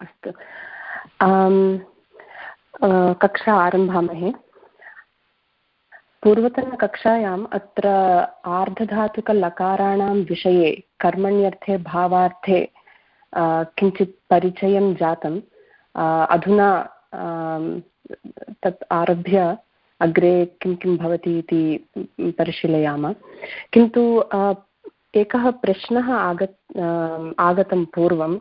अस्तु। कक्षा आरम्भामहे। पूर्वतनकक्षायाम् अत्र आर्धधातुकलकाराणां विषये, कर्मण्यर्थे, भावार्थे किञ्चित् परिचयं जातम्। अधुना तत् आरभ्य अग्रे किं किं भवति इति परिशीलयामः। किन्तु एकः प्रश्नः आगत् आगतं पूर्वम्।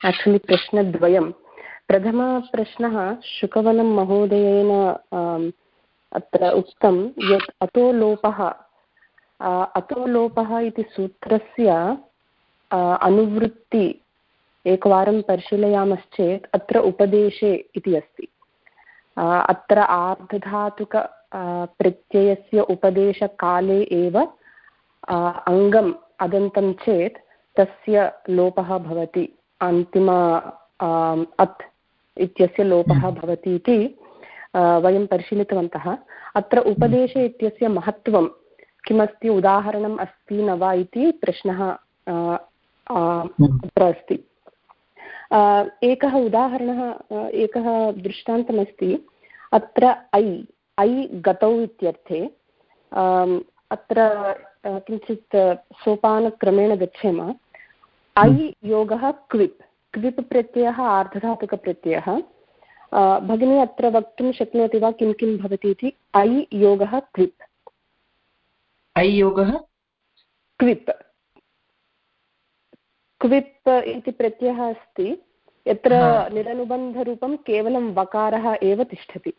आक्चुलि प्रश्नद्वयं प्रथमप्रश्नः शुकवनं महोदयेन अत्र उक्तं यत् अतो लोपः अतो लोपः इति सूत्रस्य अनुवृत्ति एकवारं परिशीलयामश्चेत् अत्र उपदेशे इति अस्ति. अत्र आर्धधातुक प्रत्ययस्य उपदेशकाले एव अङ्गम् अदन्तं चेत् तस्य लोपः भवति अन्तिम अत् इत्यस्य लोपः हम्म। भवति इति वयं परिशीलितवन्तः। अत्र उपदेशे इत्यस्य महत्त्वं किमस्ति उदाहरणम् अस्ति न वा इति प्रश्नः हम्म। अत्र अस्ति। एकः उदाहरणः एकः दृष्टान्तमस्ति। अत्र ऐ ऐ गतौ इत्यर्थे अत्र किञ्चित् सोपानक्रमेण गच्छेम। ऐ। योगः क्विप् क्विप् प्रत्ययः आर्धधातुकप्रत्ययः भगिनी अत्र वक्तुं शक्नोति वा किं किं भवति इति ऐ योगः क्विप् ऐ योगः क्विप् क्विप् इति प्रत्ययः अस्ति. यत्र निरनुबन्धरूपं केवलं वकारः एव तिष्ठति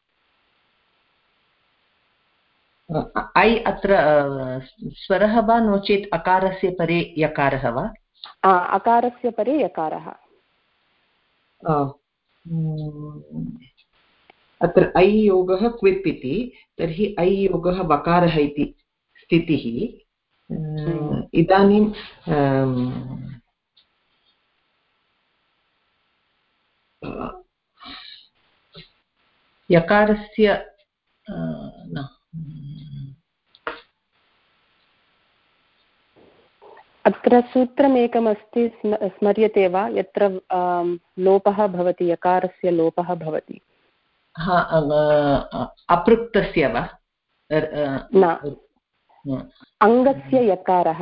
ऐ अत्र स्वरः वा नो चेत् अकारस्य परे यकारः वा अकारस्य परे यकारः। अत्र ऐ योगः क्विप् इति तर्हि ऐ योगः वकारः इति स्थितिः। हम्म। इदानीं यकारस्य अत्र सूत्रमेकमस्ति स्म स्मर्यते वा? यत्र लोपः भवति यकारस्य लोपः भवति। अपृक्तस्य वा? न। अङ्गस्य यकारः।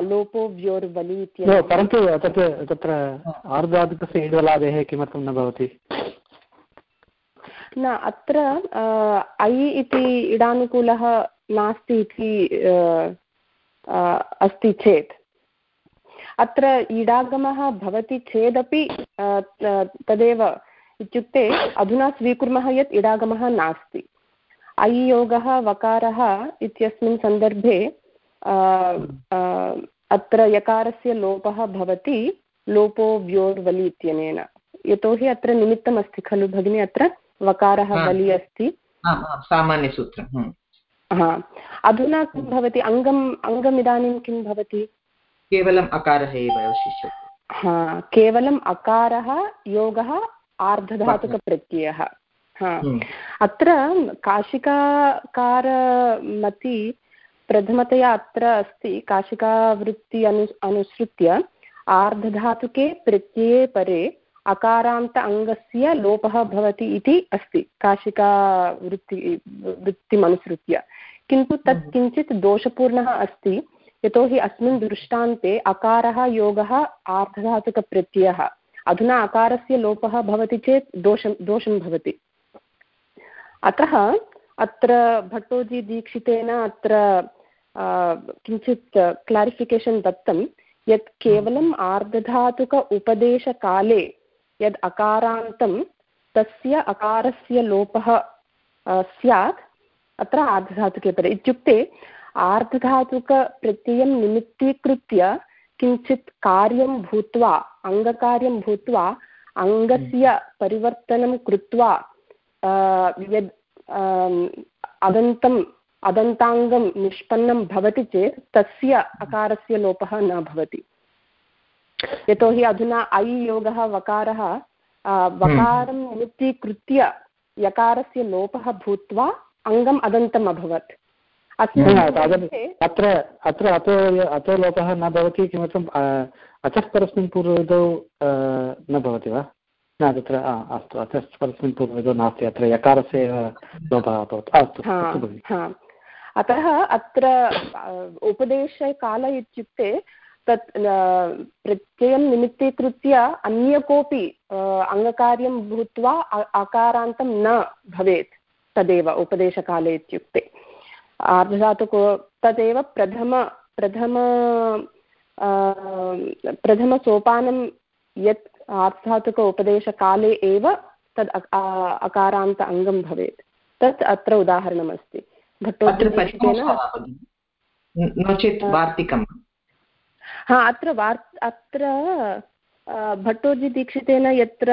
लोपो व्योर्वलि इत्यस्य परन्तु तत् तत्र आर्धाधिकस्य इडलादेः किमर्थं न भवति? न, अत्र ऐ इति इडानुकूलः नास्ति इति अस्ति चेत्। अत्र इडागमः भवति चेदपि तदेव इत्युक्ते अधुना स्वीकुर्मः यत् इडागमः नास्ति। ऐ योगः, वकारः इत्यस्मिन् सन्दर्भे अत्र यकारस्य लोपः भवति, लोपो व्योर्वलि इत्यनेन। यतोहि अत्र निमित्तमस्ति खलु भगिनी अत्र? वकारः बलि अस्ति। सामान्यसूत्रं हम्म। हा। अधुना किं भवति? अङ्गम् अङ्गम् इदानीं किं भवति? केवलम् अकारः एव अवशिष्यते। हा केवलम् अकारः योगः आर्धधातुकप्रत्ययः। हा। हम्म। अत्र काशिकाकारमति प्रथमतया अत्र अस्ति काशिकावृत्ति अनु अनुसृत्य आर्धधातुके प्रत्यये परे अकारान्त अङ्गस्य लोपः भवति इति अस्ति काशिकावृत्ति वृत्तिमनुसृत्य। किन्तु तत् हम्म। किञ्चित् दोषपूर्णः अस्ति यतोहि अस्मिन् दृष्टान्ते अकारः योगः आर्धधातुकप्रत्ययः। अधुना अकारस्य लोपः भवति चेत् दोषं दोषं भवति। अतः अत्र भट्टोजीदीक्षितेन अत्र किञ्चित् क्लारिफिकेशन् दत्तं यत् केवलम् आर्धधातुक उपदेशकाले यद् अकारान्तं तस्य अकारस्य लोपः स्यात् अत्र आर्धधातुके पदे इत्युक्ते आर्धधातुकप्रत्ययं निमित्तीकृत्य किञ्चित् कार्यं भूत्वा अङ्गकार्यं भूत्वा अङ्गस्य परिवर्तनं कृत्वा यद् अदन्तम् अदन्ताङ्गं निष्पन्नं भवति चेत् तस्य अकारस्य लोपः न भवति। यतोहि अधुना ऐ योगः वकारः वकारं निमित्तीकृत्य यकारस्य लोपः भूत्वा अङ्गम् अदन्तम् अभवत्। अत्र अत्र अतो अतो लोपः न भवति किमर्थम् अचः परस्मिन् पूर्वविधौ न भवति वा? न तत्र अस्तु अतः परस्मिन् पूर्वविधौ नास्ति अत्र यकारस्य एव लोपः अभवत्। अस्तु अतः अत्र उपदेशकाल इत्युक्ते तत् प्रत्ययं निमित्तीकृत्य अन्य कोऽपि अङ्गकार्यं भूत्वा अकारान्तं न भवेत् तदेव उपदेशकाले इत्युक्ते। आर्धधातुको तदेव प्रथम प्रथम प्रथमसोपानं यत् आर्धधातुक उपदेशकाले एव तद् अकारान्त अङ्गं भवेत्। तत् अत्र उदाहरणमस्ति। भट्टोदीक्षितेन नो चेत् वार्तिकं हा अत्र वार् अत्र भट्टोजीदीक्षितेन यत्र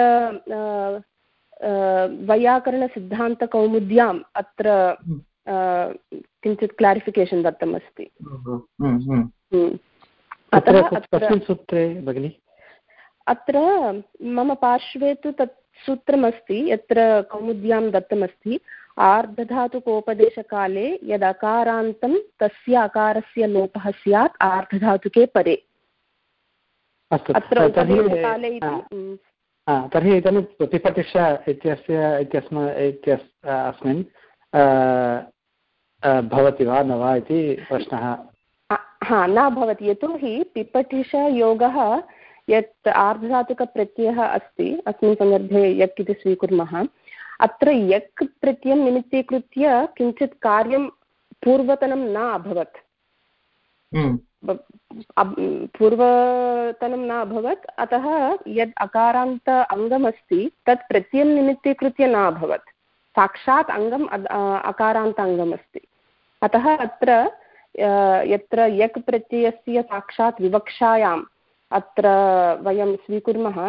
वैयाकरणसिद्धान्तकौमुद्याम् अत्र किञ्चित् क्लारिफिकेशन् दत्तमस्ति। अतः सूत्रे भगिनि? अत्र मम पार्श्वे तु तत् सूत्रमस्ति यत्र कौमुद्यां दत्तमस्ति। आर्धधातुकोपदेशकाले यदकारान्तं तस्य अकारस्य लोपः स्यात् आर्धधातुके परे। अत्र तर्हि इदानीं प्रतिपतिष इत्यस्य इत्यस्म इत्यस् अस्मिन् भवति वा न वा इति प्रश्नः। हा न भवति। यतोहि पिपठिषयोगः यत् आर्धधातुकप्रत्ययः अस्ति अस्मिन् सन्दर्भे यक् इति स्वीकुर्मः। अत्र यक् प्रत्ययं निमित्तीकृत्य किञ्चित् कार्यं पूर्वतनं न अभवत्। हम्म। पूर्वतनं न अभवत् अतः यद् अकारान्त अङ्गमस्ति तत् प्रत्ययं निमित्तीकृत्य न अभवत्। साक्षात् अङ्गम् अकारान्त अङ्गमस्ति। अतः अत्र यत्र यक् प्रत्ययस्य साक्षात् विवक्षायाम् अत्र वयं स्वीकुर्मः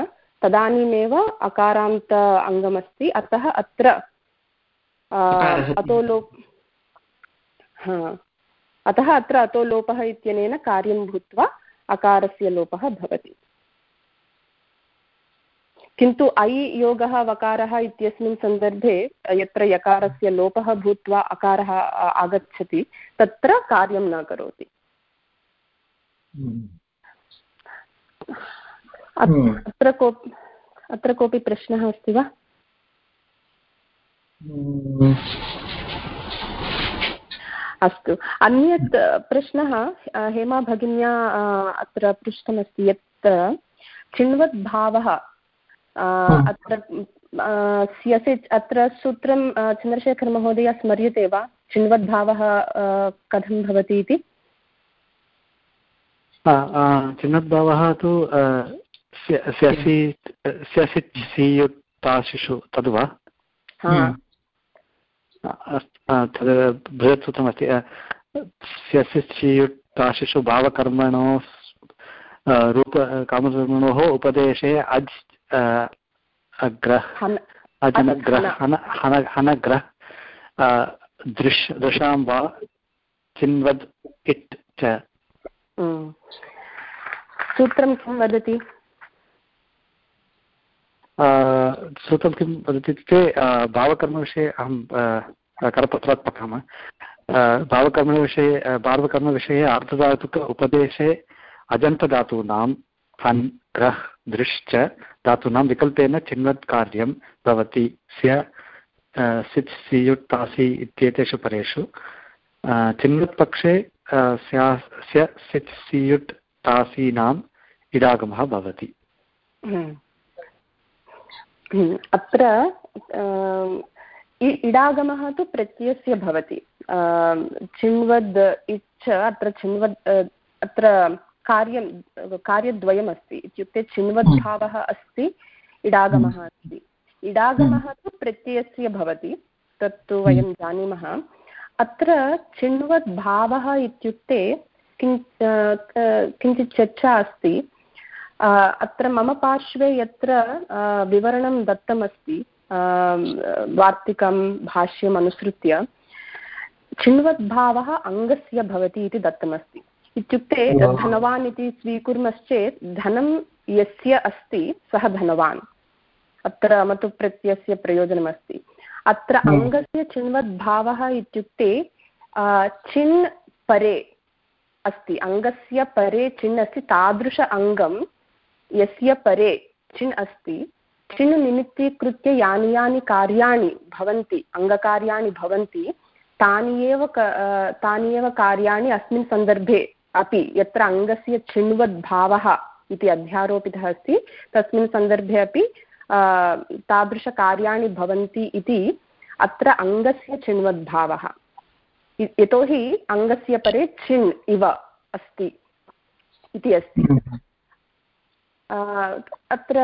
तदानीमेव अकारान्त अङ्गमस्ति। अतः अत्र अतोलोप् हा। अतः अत्र अतो लोपः इत्यनेन कार्यं भूत्वा अकारस्य लोपः भवति। किन्तु ऐ योगः वकारः इत्यस्मिन् सन्दर्भे यत्र यकारस्य लोपः भूत्वा अकारः आगच्छति तत्र कार्यं न करोति। अत्र को अत्र कोऽपि प्रश्नः अस्ति वा? अस्तु। अन्यत् प्रश्नः हेमा भगिन्या अत्र पृष्टमस्ति यत् चिण्वद्भावः हम्म। अत्र स्यसि अत्र सूत्रं चन्द्रशेखरमहोदय स्मर्यते वा? चिण्वद्भावः कथं भवति इति? चिन्वद्भावः तु स्यसियुक्ताशिषु तद् वा। तद् बृहत् सूत्रमस्ति स्यसियुक्ताशिषु भावकर्मणो रूप कामकर्मणोः उपदेशे अज् अग्रह दृश् दृशां वा चिन्वद् इट् च सूत्रं किं वदति सूत्रं किं वदति इत्युक्ते भावकर्मविषये अहं करपत्रात् पठामः भावकर्मविषये भावकर्मविषये अर्धधातुक उपदेशे अजन्तधातूनां हन् ग्रह् दृश्च धातूनां विकल्पेन चिन्वत् कार्यं भवति स्य सित्, सियुट्, तासि इत्येतेषु परेषु चिन्वत् पक्षे स्य सित्, सियुट् तासीनाम् इडागमः भवति। हम्म। अत्र इडागमः तु प्रत्ययस्य भवति. चिन्वद् इच्छ अत्र चिन्वद् अत्र कार्यं कार्यद्वयमस्ति इत्युक्ते चिन्वद्भावः अस्ति इडागमः अस्ति. इडागमः तु प्रत्ययस्य भवति तत्तु वयं जानीमः. अत्र चिन्वद्भावः इत्युक्ते किं किञ्चित् चर्चा अस्ति. अत्र मम पार्श्वे यत्र विवरणं दत्तमस्ति वार्तिकं भाष्यम् अनुसृत्य चिन्वद्भावः अङ्गस्य भवति इति दत्तमस्ति। इत्युक्ते धनवान् इति स्वीकुर्मश्चेत् धनं यस्य अस्ति सः धनवान्। अत्र मतुप्रत्ययस्य प्रयोजनमस्ति। अत्र अङ्गस्य चिन्वद्भावः इत्युक्ते चिन् परे अस्ति। अङ्गस्य परे चिन् अस्ति तादृश अङ्गं यस्य परे चिन् अस्ति। चिन् निमित्तीकृत्य यानि यानि कार्याणि भवन्ति, अङ्गकार्याणि भवन्ति, तानि एव तानि एव कार्याणि अस्मिन् सन्दर्भे अपि यत्र अङ्गस्य चिन्वद्भावः इति अध्यारोपितः अस्ति, तस्मिन् सन्दर्भे अपि तादृशकार्याणि भवन्ति इति अत्र अङ्गस्य चिन्वद्भावः यतोहि अङ्गस्य परे चिन् इव अस्ति, इति अस्ति। हम्म। अत्र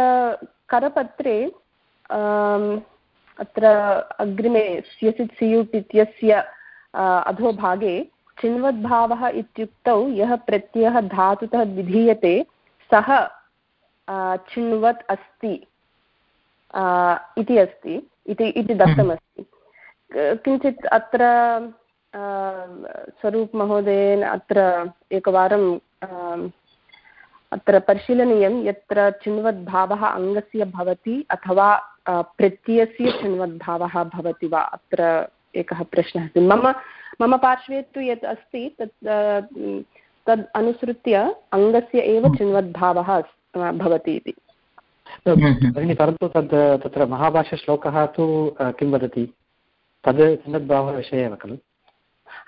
करपत्रे अत्र अग्रिमे स्यसित् सियुट् इत्यस्य अधोभागे चिन्वद्भावः इत्युक्तौ यः प्रत्ययः धातुतः विधीयते सः चिन्वत् अस्ति इति अस्ति इति दत्तमस्ति। किञ्चित् अत्र स्वरूपमहोदयेन अत्र एकवारं अत्र परिशीलनीयं यत्र चिन्वद्भावः अङ्गस्य भवति अथवा प्रत्ययस्य चिन्वद्भावः भवति वा? अत्र एकः प्रश्नः अस्ति। मम मम पार्श्वे तु यत् अस्ति तत् तद् अनुसृत्य अङ्गस्य एव हम्म। चिन्वद्भावः भवति इति। भगिनि परन्तु तद् तत्र महाभाष्यश्लोकः तु किं वदति? तद् चिन्वद्भावविषये एव खलु?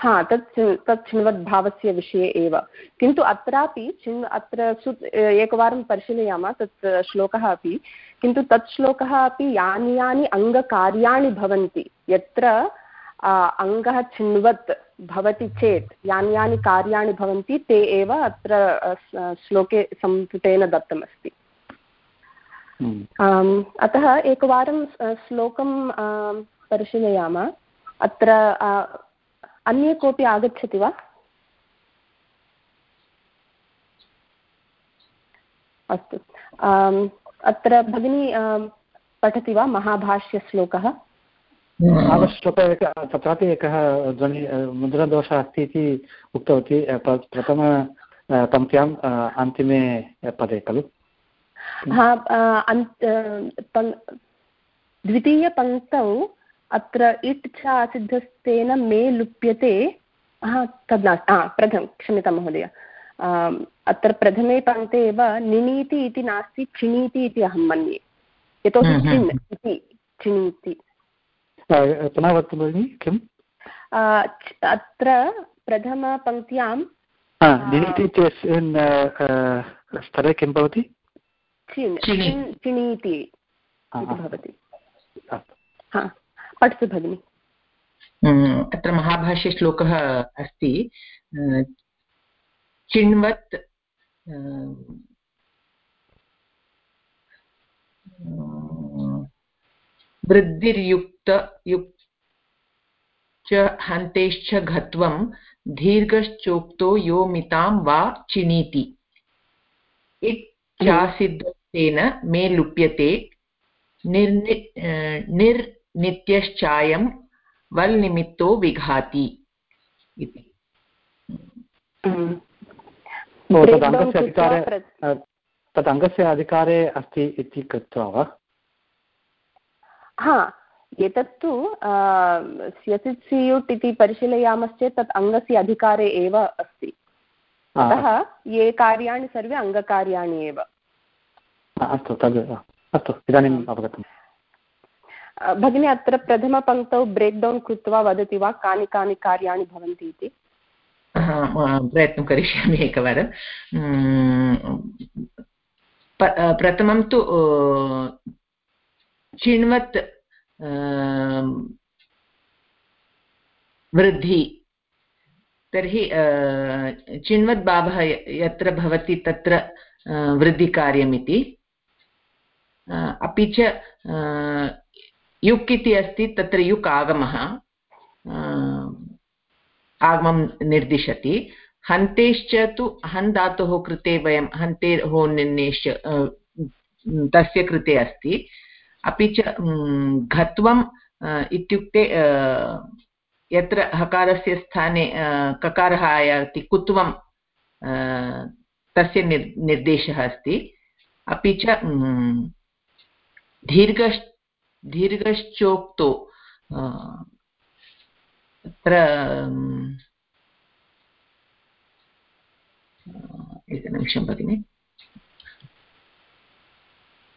हा तत् तत् चिन्वद्भावस्य विषये एव। किन्तु अत्रापि चिन् अत्र सु एकवारं परिशीलयामः तत् श्लोकः अपि। किन्तु तत् श्लोकः अपि यानि यानि अङ्गकार्याणि भवन्ति। यत्र अङ्गः चिन्वत् भवति चेत् यानि यानि कार्याणि भवन्ति ते एव अत्र श्लोके संपुटेन दत्तमस्ति। हम्म। अतः एकवारं श्लोकं परिशीलयामः। अत्र अन्ये कोऽपि आगच्छति वा? अस्तु। अत्र भगिनी पठति वा महाभाष्यश्लोकः? महाभाष्यश्लोकः एकः तत्रापि एकः ध्वनि मुद्रदोषः अस्ति इति उक्तवती। प्रथम पङ्क्त्याम् अन्तिमे पदे खलु? हा द्वितीयपङ्क्तौ अत्र इट् च असिद्धस्तेन मे लुप्यते। हा तद् नास्ति हा प्रथमं क्षम्यतां महोदय। अत्र प्रथमे पङ्क्ते एव निणीति इति नास्ति चिणीति इति अहं मन्ये। यतोहि हम्म, चिन् हम्म। इति पुनः वदतु भगिनि किम्? अत्र प्रथमपङ्क्त्यां स्तरे किं भवति? चिन् चिणीति भवति। पठतु भगिनि। अत्र महाभाष्यश्लोकः अस्ति चिण्वत् वृद्धिर्युक्त युक् च हन्तेश्च घत्वं दीर्घश्चोक्तो यो मितां वा चिणीति। इच्छासिद्धतेन मे लुप्यते, निर्नि निर् नित्यश्चायं वल्निमित्तो विघाति इति। तत् अङ्गस्य अधिकारे अस्ति इति कृत्वा वा? हा एतत्तु स्यसित् सियुट् इति परिशीलयामश्चेत् तत् अङ्गस्य अधिकारे एव अस्ति। अतः ये कार्याणि सर्वे अङ्गकार्याणि एव। अस्तु तद् अस्तु इदानीम् अवगतम्। भगिनी, अत्र प्रथमपङ्क्तौ ब्रेक् डौन् कृत्वा वदति वा, कानि कानि कार्याणि भवन्ति इति? प्रयत्नं करिष्यामि एकवारं. प्रथमं तु चिण्वत् वृद्धि, तर्हि चिण्वद्भावः यत्र भवति तत्र वृद्धिकार्यमिति अपि च युक् इति अस्ति, तत्र युक् आगमः। आगमं निर्दिशति। हन्तेश्च तु, हन् धातोः कृते वयं, हन्ते हो निन्नेश्च तस्य कृते अस्ति। अपि च घत्वम् इत्युक्ते यत्र हकारस्य स्थाने ककारः आयाति कुत्वं तस्य निर्, निर्देशः अस्ति। अपि च दीर्घ दीर्घश्चोक्तो। तत्र एकनिमिषं भगिनि।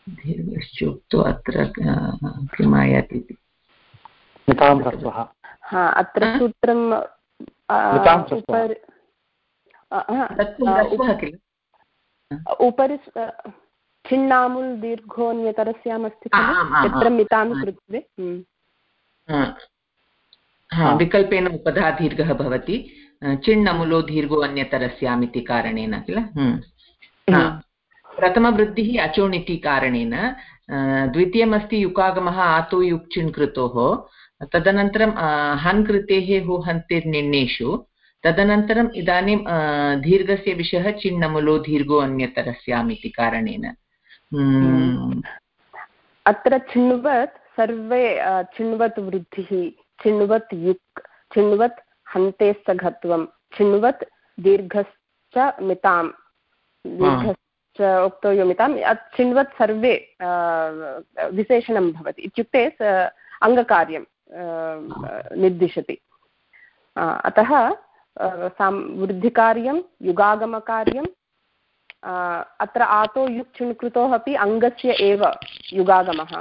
दीर्घश्चोक्तो अत्र किम् आयाति इति? अत्र सूत्रं उपरि छिन्नामुल् दीर्घोऽन्यतरस्यामस्ति यत्र मितां कृत्वे विकल्पेन उपधा दीर्घः भवति। चिण्णमुलो दीर्घो अन्यतरस्याम् इति कारणेन किल? प्रथमवृद्धिः अचोण् इति कारणेन द्वितीयमस्ति युकागमः आतो युक् चिण् कृतोः तदनन्तरं हन् कृतेः हु हन्तिर्निण्णेषु तदनन्तरम् इदानीं दीर्घस्य विषयः चिन्नमुलो दीर्घो अन्यतरस्याम् इति कारणेन। अत्र चिण्वत् सर्वे चिण्वत् वृद्धिः चिण्वत् युक् चिण्वत् हन्ते सघत्वं चिण्वत् दीर्घश्च मितां दीर्घश्च उक्तो योमितां चिण्वत् सर्वे विशेषणं भवति। इत्युक्ते अङ्गकार्यं निर्दिशति। अतः सां वृद्धिकार्यं, युगागमकार्यं अत्र आतो युक् कृतोः अपि अङ्गस्य एव युगागमः।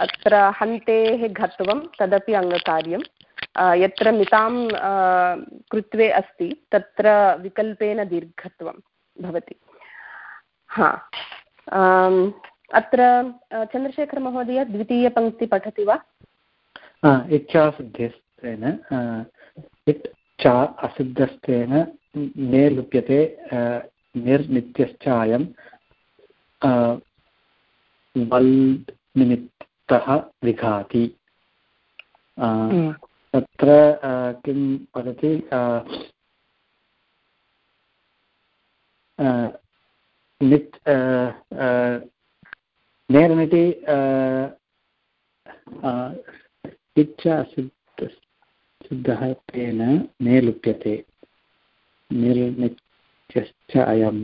अत्र हन्तेः घत्वं तदपि अङ्गकार्यं। यत्र मितां कृत्वे अस्ति तत्र विकल्पेन दीर्घत्वं भवति। हा। अत्र चन्द्रशेखरमहोदय द्वितीयपङ्क्ति पठति वा इच्छासिद्ध्यस्तेन इट् च असिद्धस्तेन निर्लिप्यते निर्नित्यश्चायं वल् निमित्तः विघाति। तत्र किं वदति नित् नेरनिति इच्छा सिद्ध तेन निर्लिप्यते निर्नित्यश्च अयं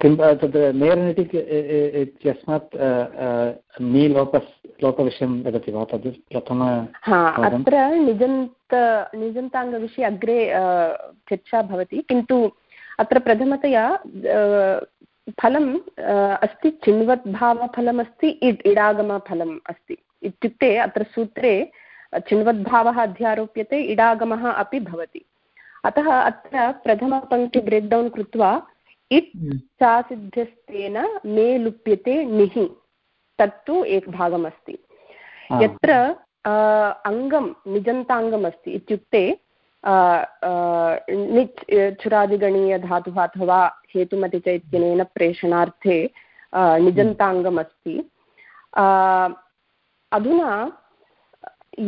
किं तद् नेरनिति इत्यस्मात् नीलोपस् लोपविषयं वदति वा तद् प्रथम अत्र निजन्त निजन्ताङ्गविषये अग्रे चर्चा भवति किन्तु अत्र प्रथमतया फलम् अस्ति चिण्वत् भावफलमस्ति इड् इडागमफलम् अस्ति। इत्युक्ते अत्र सूत्रे चिण्वद्भावः अध्यारोप्यते इडागमः अपि भवति। अतः अत्र प्रथमपङ्क्ति ब्रेक् डौन् कृत्वा इट् चासिध्यस्तेन मे लुप्यते निः तत्तु एकभागमस्ति यत्र अङ्गं निजन्ताङ्गमस्ति। इत्युक्ते निच् चुरादिगणीयधातुः अथवा हेतुमति च इत्यनेन प्रेषणार्थे निजन्ताङ्गमस्ति। अधुना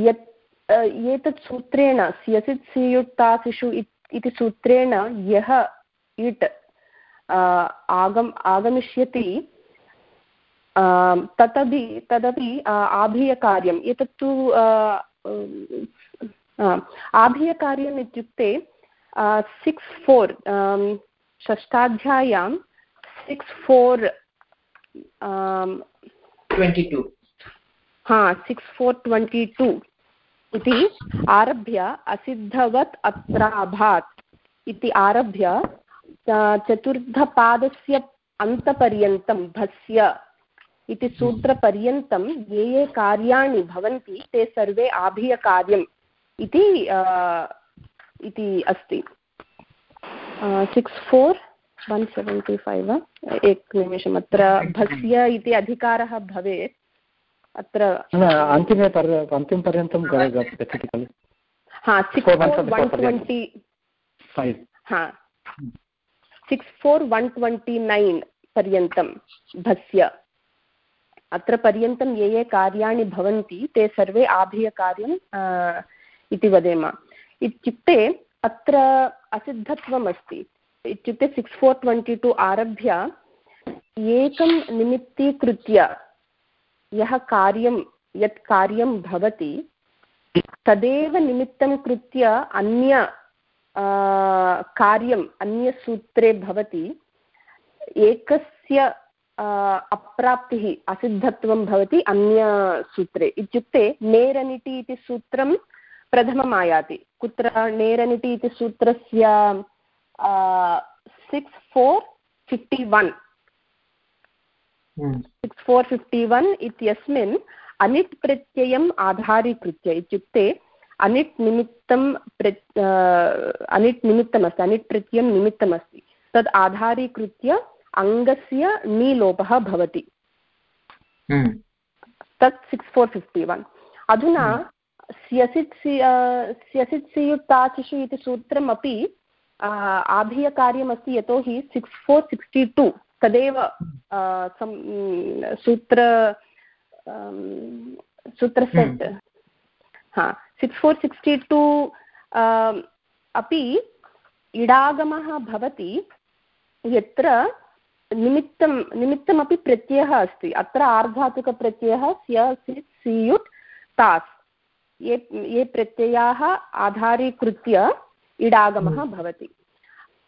यत् एतत् सूत्रेण, स्यसित् सियुक्तासिषु इति सूत्रेण यः इट् आगम्, आगमिष्यति तदपि तदपि आभीयकार्यम्। एतत्तु आभीयकार्यम् इत्युक्ते सिक्स् फोर् षष्ठाध्याय्यां सिक्स् फोर् हा सिक्स् फोर् ट्वेण्टि टु इति आरभ्य असिद्धवत् अत्राभात्. इति आरभ्य चतुर्थपादस्य अन्तपर्यन्तं भस्य. इति सूत्रपर्यन्तं ये ये कार्याणि भवन्ति ते सर्वे आभीयकार्यम्. इति इति अस्ति. Six four one seventy five एकनिमिषम् अत्र. भस्य इति अधिकारः भवेत्. अत्र अन्तिमे अन्तिमपर्यन्तं गच्छति खलु हा सिक्स् हा. फोर् वन् ट्वेण्टि नैन् पर्यन्तं भस्य अत्र पर्यन्तं ये ये कार्याणि भवन्ति ते सर्वे आभीयकार्यम् इति वदेम। इत्युक्ते अत्र असिद्धत्वम् अस्ति इत्युक्ते सिक्स् फोर् ट्वेण्टि टु आरभ्य एकं निमित्तीकृत्य यः कार्यं, यत् कार्यं भवति, तदेव निमित्तं कृत्य अन्य कार्यम् अन्यसूत्रे भवति, एकस्य अप्राप्तिः, असिद्धत्वं भवति अन्यसूत्रे। इत्युक्ते नेरनिटि इति सूत्रं प्रथमम् आयाति। कुत्र नेरनिटि इति सूत्रस्य six four fifty one six four fifty one इत्यस्मिन् अनिट् प्रत्ययम् आधारीकृत्य इत्युक्ते अनिट् निमित्तं प्र अनिट् निमित्तमस्ति अनिट् प्रत्ययं निमित्तमस्ति। तद् आधारीकृत्य अङ्गस्य नीलोपः भवति। हम्म। तत् सिक्स् फोर् फिफ्टि वन् अधुना स्यसित् स्यसित् सियुक्ताचिषु इति सूत्रमपि आधीयकार्यमस्ति यतोहि सिक्स् फोर् सिक्स्टि टु तदेव सूत्र सूत्रसेट् हम्म। हा सिक्स् फोर् सिक्स्टि टु अपि इडागमः भवति यत्र निमित्तं निमित्तमपि प्रत्ययः अस्ति। अत्र आर्धातुकप्रत्ययः स्य सित् सियुट् तास्। ये ये प्रत्ययाः आधारीकृत्य इडागमः हम्म। भवति।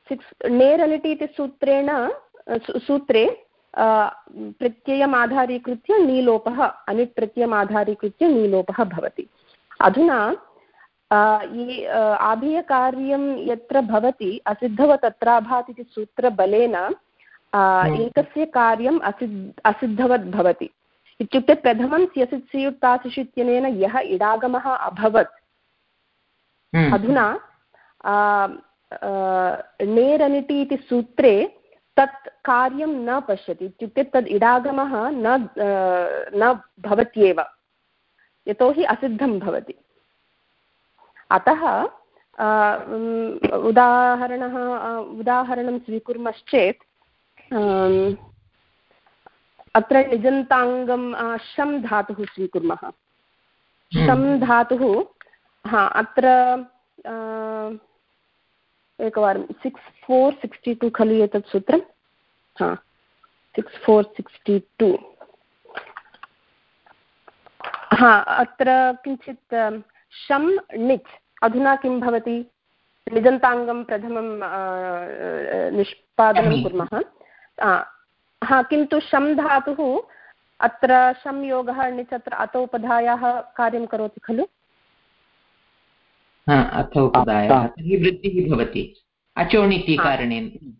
सिक्स् नेरलिटि इति सूत्रेण सूत्रे प्रत्ययम् आधारीकृत्य नीलोपः अनिट् प्रत्ययम् आधारीकृत्य नीलोपः भवति अधुना ये आधेयकार्यं यत्र भवति असिद्धवत् अत्राभात् इति सूत्रबलेन हम्म। एकस्य कार्यम् असिद् असिद्धवत् भवति इत्युक्ते प्रथमं स्यसित् सियुक्तासिषु इत्यनेन यः इडागमः अभवत् हम्म। अधुना नेरनिटि इति सूत्रे तत् कार्यं न पश्यति इत्युक्ते तद् इडागमः न न भवत्येव। यतोहि असिद्धं भवति। अतः उदाहरणः उदाहरणं स्वीकुर्मश्चेत् अत्र निजन्ताङ्गं शं धातुः स्वीकुर्मः। शं हम्म। धातुः हा अत्र एकवारं सिक्स् फोर् सिक्स्टि टु खलु एतत् सूत्रं? हा सिक्स् फोर् सिक्स्टि टु। हा अत्र किञ्चित् शं णिच् अधुना किं भवति? निजन्ताङ्गं प्रथमं निष्पादनं कुर्मः। हा किन्तु शं धातुः अत्र शं योगः णिच् अत्र अतोपधायाः कार्यं करोति खलु? अथोपदायः तर्हि वृद्धिः भवति। अचोणिति कारणेन।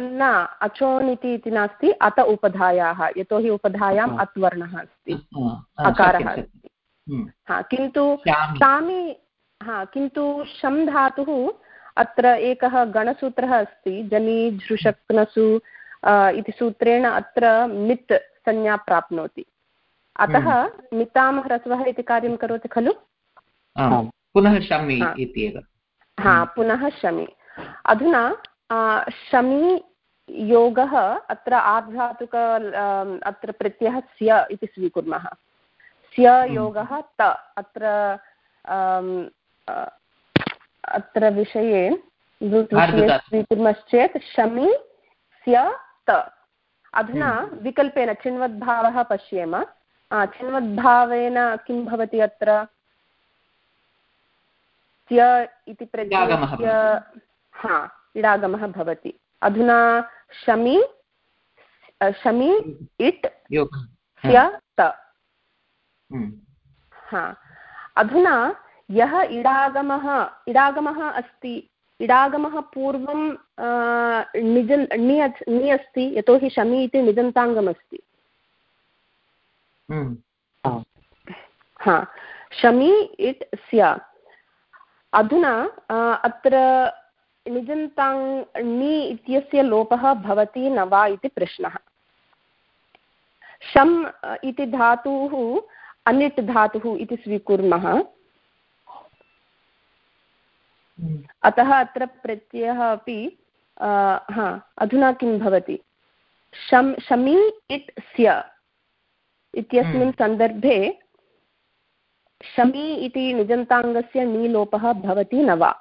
न अचोणिति इति नास्ति अत उपधायाः यतोहि उपधायाम् अत् वर्णः अस्ति अकारः अस्ति। हम्म। हा किन्तु सामि हा किन्तु शं धातुः अत्र एकः गणसूत्रः अस्ति जनि झृषक्नसु इति सूत्रेण अत्र मित् संज्ञा प्राप्नोति। अतः हम्म। मितामः ह्रस्वः इति कार्यं करोति खलु? पुनः शमि इत्येव। हा हम्म। पुनः शमि। अधुना शमि योगः अत्र आध्यात्मिक अत्र प्रत्ययः स्य इति स्वीकुर्मः। स्य हम्म। योगः त अत्र अत्र विषये स्वीकुर्मश्चेत् शमि स्य त। अधुना हम्म। विकल्पेन चिन्वद्भावः पश्येम। चिन्वद्भावेन किं भवति अत्र? स्य इति प्रत्ययस्य हा इडागमः भवति। अधुना शमि शमि इट् स्य त। हम्म। हा। अधुना यः इडागमः इडागमः अस्ति इडागमः पूर्वं निजन् णि णि अस्ति यतोहि शमि इति निजन्ताङ्गमस्ति। हम्म। हा। शमि इट् स्य। अधुना अत्र निजन्ताङ् णि इत्यस्य लोपः भवति न वा इति प्रश्नः। शम् इति धातुः अनिट् धातुः इति स्वीकुर्मः। अतः अत्र प्रत्ययः अपि हा अधुना किं भवति? शम् शमि इट् स्य इत्यस्मिन् हम्म। सन्दर्भे शमि इति निजन्ताङ्गस्य नीलोपः भवति न वा?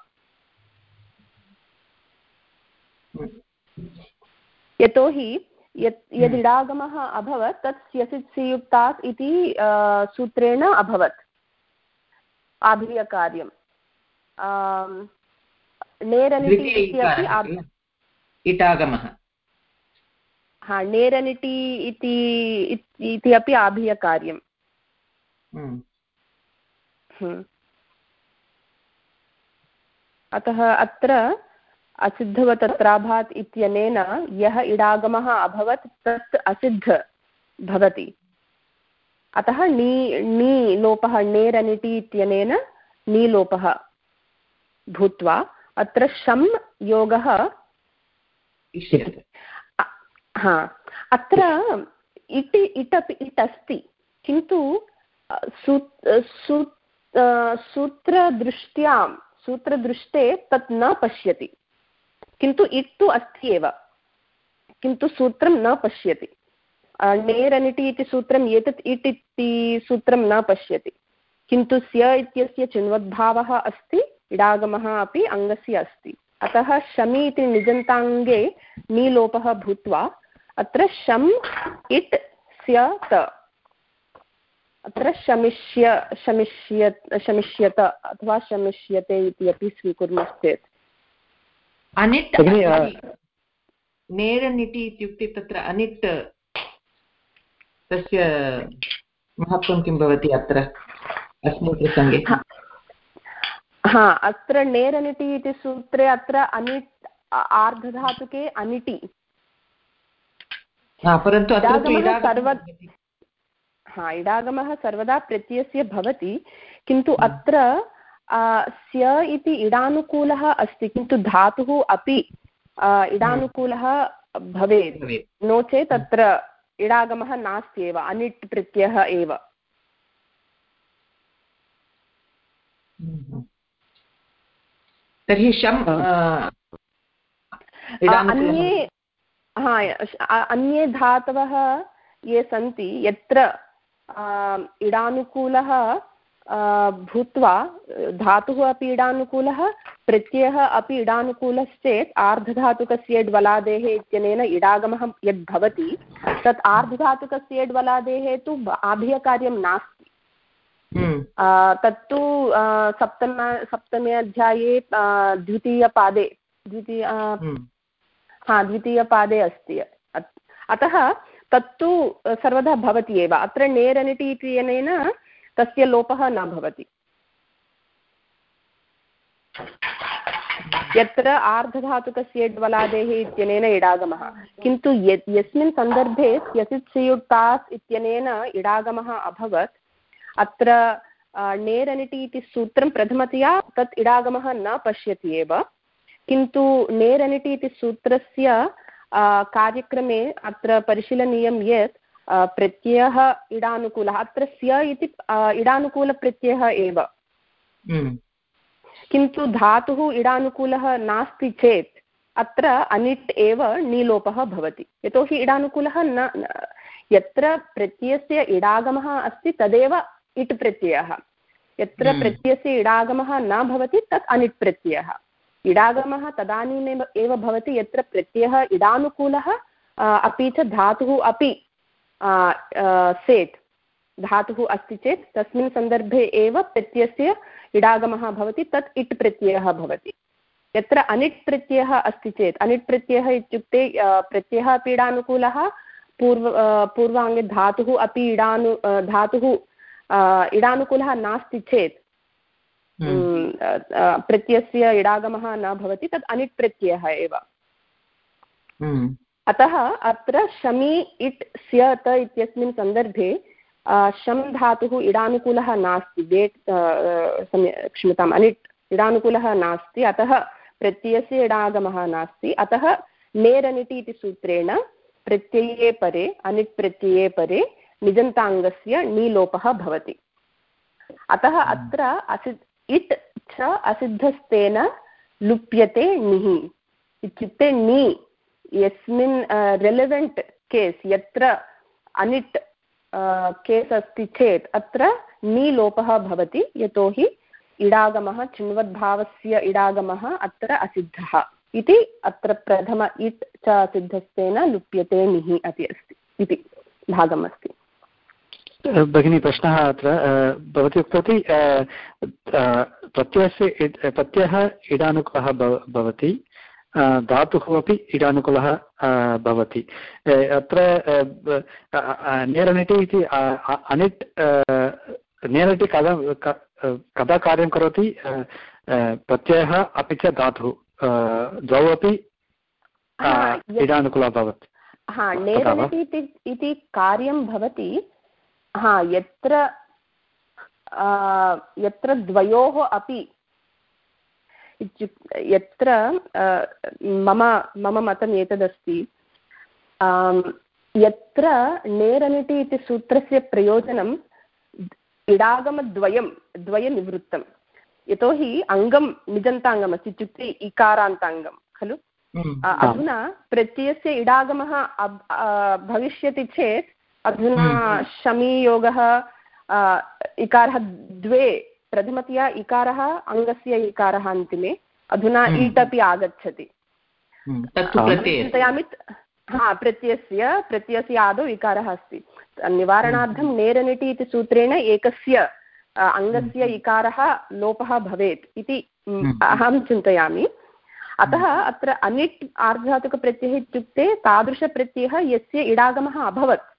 यतोहि यत् यदिडागमः अभवत् तत् स्यसित् सियुक्तात् इति सूत्रेण अभवत्। आधीयकार्यं नेरनिटि इत्यपि इटागमः हा नेरनिटि इति इति अपि आभियकार्यम् हम्म। हम्म। अतः अत्र असिद्धवतत्राभात् इत्यनेन यः इडागमः अभवत् तत् असिद्ध भवति। अतः णी णी लोपः णेरनिटि इत्यनेन नीलोपः भूत्वा अत्र शम् योगः हा। अत्र इट् इट् अपि इट् अस्ति किन्तु सूत्रदृष्ट्यां, सूत्रदृष्टे तत् न पश्यति। किन्तु इट् तु अस्ति एव। किन्तु सूत्रं न पश्यति। नेरनिटि इति सूत्रम् एतत् इट् इति सूत्रं न पश्यति। किन्तु स्य इत्यस्य चिन्वद्भावः अस्ति, इडागमः अपि अङ्गस्य अस्ति। अतः शमि इति निजन्ताङ्गे नीलोपः भूत्वा, अत्र शम् इट् स्य त। अत्र शमिष्य शमिष्य शमिष्यत अथवा शमिष्यते इति अपि स्वीकुर्मश्चेत्। अनिट् नेरनिटि इत्युक्ते तत्र अनिट् तस्य महत्त्वं किं भवति अत्र? अस्मिन् प्रसङ्गे। हा अत्र नेरनिटि इति सूत्रे अत्र अनिट् आर्धधातुके अनिटि। परन्तु सर्व हा इडागमः सर्वदा प्रत्ययस्य भवति किन्तु हम्म। अत्र स्य इति इडानुकूलः अस्ति किन्तु धातुः अपि इडानुकूलः भवेत्। नो चेत् अत्र इडागमः नास्ति एव अनिट् प्रत्ययः एव। हम्म। तर्हि शम् अन्ये हा अन्ये धातवः ये सन्ति यत्र इडानुकूलः भूत्वा धातुः अपि इडानुकूलः प्रत्ययः अपि इडानुकूलश्चेत् आर्धधातुकस्य ड्वलादेः इत्यनेन इडागमः यद् भवति तत् आर्धधातुकस्य ड्वलादेः तु आभियकार्यं नास्ति हम्म। तत्तु सप्तम सप्तमे अध्याये द्वितीयपादे द्वितीय हम्म। हा द्वितीयपादे अस्ति अतः तत्तु सर्वदा भवति एव। अत्र नेरनिटि इत्यनेन तस्य लोपः न भवति। यत्र आर्धधातुकस्य ड्वलादेः इत्यनेन इडागमः। किन्तु यत् यस्मिन् सन्दर्भे स्यसित् सियुक्तास् इत्यनेन इडागमः अभवत्। अत्र नेरनिटि इति सूत्रं प्रथमतया तत् इडागमः न पश्यति एव। किन्तु नेरनिटि इति सूत्रस्य कार्यक्रमे अत्र परिशीलनीयं यत् प्रत्ययः इडानुकूलः अत्र स्य इति इडानुकूलप्रत्ययः एव हम्म। किन्तु धातुः इडानुकूलः नास्ति चेत् अत्र अनिट् एव नीलोपः भवति यतोहि इडानुकूलः न यत्र प्रत्ययस्य इडागमः अस्ति तदेव इट् प्रत्ययः यत्र हम्म। प्रत्ययस्य इडागमः न भवति तत् अनिट् प्रत्ययः इडागमः तदानीमेव एव भवति यत्र प्रत्ययः इडानुकूलः अपि च धातुः अपि सेत्, धातुः अस्ति चेत् तस्मिन् सन्दर्भे एव प्रत्ययस्य इडागमः भवति, तत् इट् प्रत्ययः भवति यत्र अनिट् प्रत्ययः अस्ति चेत्, अनिट् प्रत्ययः इत्युक्ते प्रत्ययः अपि इडानुकूलः, पूर्व पूर्वाङ्गे धातुः अपि इडानु धातुः इडानुकूलः नास्ति चेत्। प्रत्ययस्य इडागमः न भवति तत् अनिट् प्रत्ययः एव। हम्म। अतः अत्र शमि इट् स्यत इत्यस्मिन् सन्दर्भे शं धातुः इडानुकूलः नास्ति वेट् क्षम्यताम् अनिट् इडानुकूलः नास्ति अतः प्रत्ययस्य इडागमः नास्ति। अतः नेरनिटि इति सूत्रेण प्रत्यये परे अनिट् प्रत्यये परे निजन्ताङ्गस्य नीलोपः भवति। अतः अत्र असि इट् च असिद्धस्तेन लुप्यते निः इत्युक्ते नि यस्मिन् रेलेवेण्ट् केस् यत्र अनिट् केस् अस्ति चेत् अत्र नीलोपः भवति, यतोहि इडागमः, चिण्वद्भावस्य इडागमः अत्र असिद्धः। इति अत्र प्रथम इट् च असिद्धस्तेन लुप्यते निः अपि अस्ति, इति भागमस्ति। भगिनी प्रश्नः अत्र भवती उक्तवती प्रत्ययस्य प्रत्ययः इडानुकः भवति धातुः अपि इडानुकूलः भवति. अत्र नेरनिटि इति अनिट् नेरनिटि कदा कदा कार्यं करोति? प्रत्ययः अपि च धातुः द्वौ अपि इडानुकूलः भवति. हा नेरनिटि इति कार्यं भवति हा यत्र यत्र द्वयोः अपि इत्युक् यत्र मम मम मतम् एतदस्ति यत्र नेरनिटि इति सूत्रस्य प्रयोजनं इडागमद्वयं द्वयनिवृत्तं यतोहि अङ्गं निजन्ताङ्गमस्ति इत्युक्ते इकारान्ताङ्गं खलु। अधुना प्रत्ययस्य इडागमः भविष्यति चेत् अधुना हम्म। शमीयोगः इकारः द्वे प्रथमतया इकारः अङ्गस्य इकारः अन्तिमे अधुना हम्म। ईट् अपि आगच्छति। चिन्तयामि हा प्रत्ययस्य प्रत्ययस्य आदौ इकारः अस्ति। निवारणार्थं नेरनिटि इति सूत्रेण एकस्य अङ्गस्य इकारः लोपः भवेत् इति अहं चिन्तयामि। अतः अत्र अनिट् आर्धातुकप्रत्ययः इत्युक्ते तादृशप्रत्ययः यस्य इडागमः अभवत्।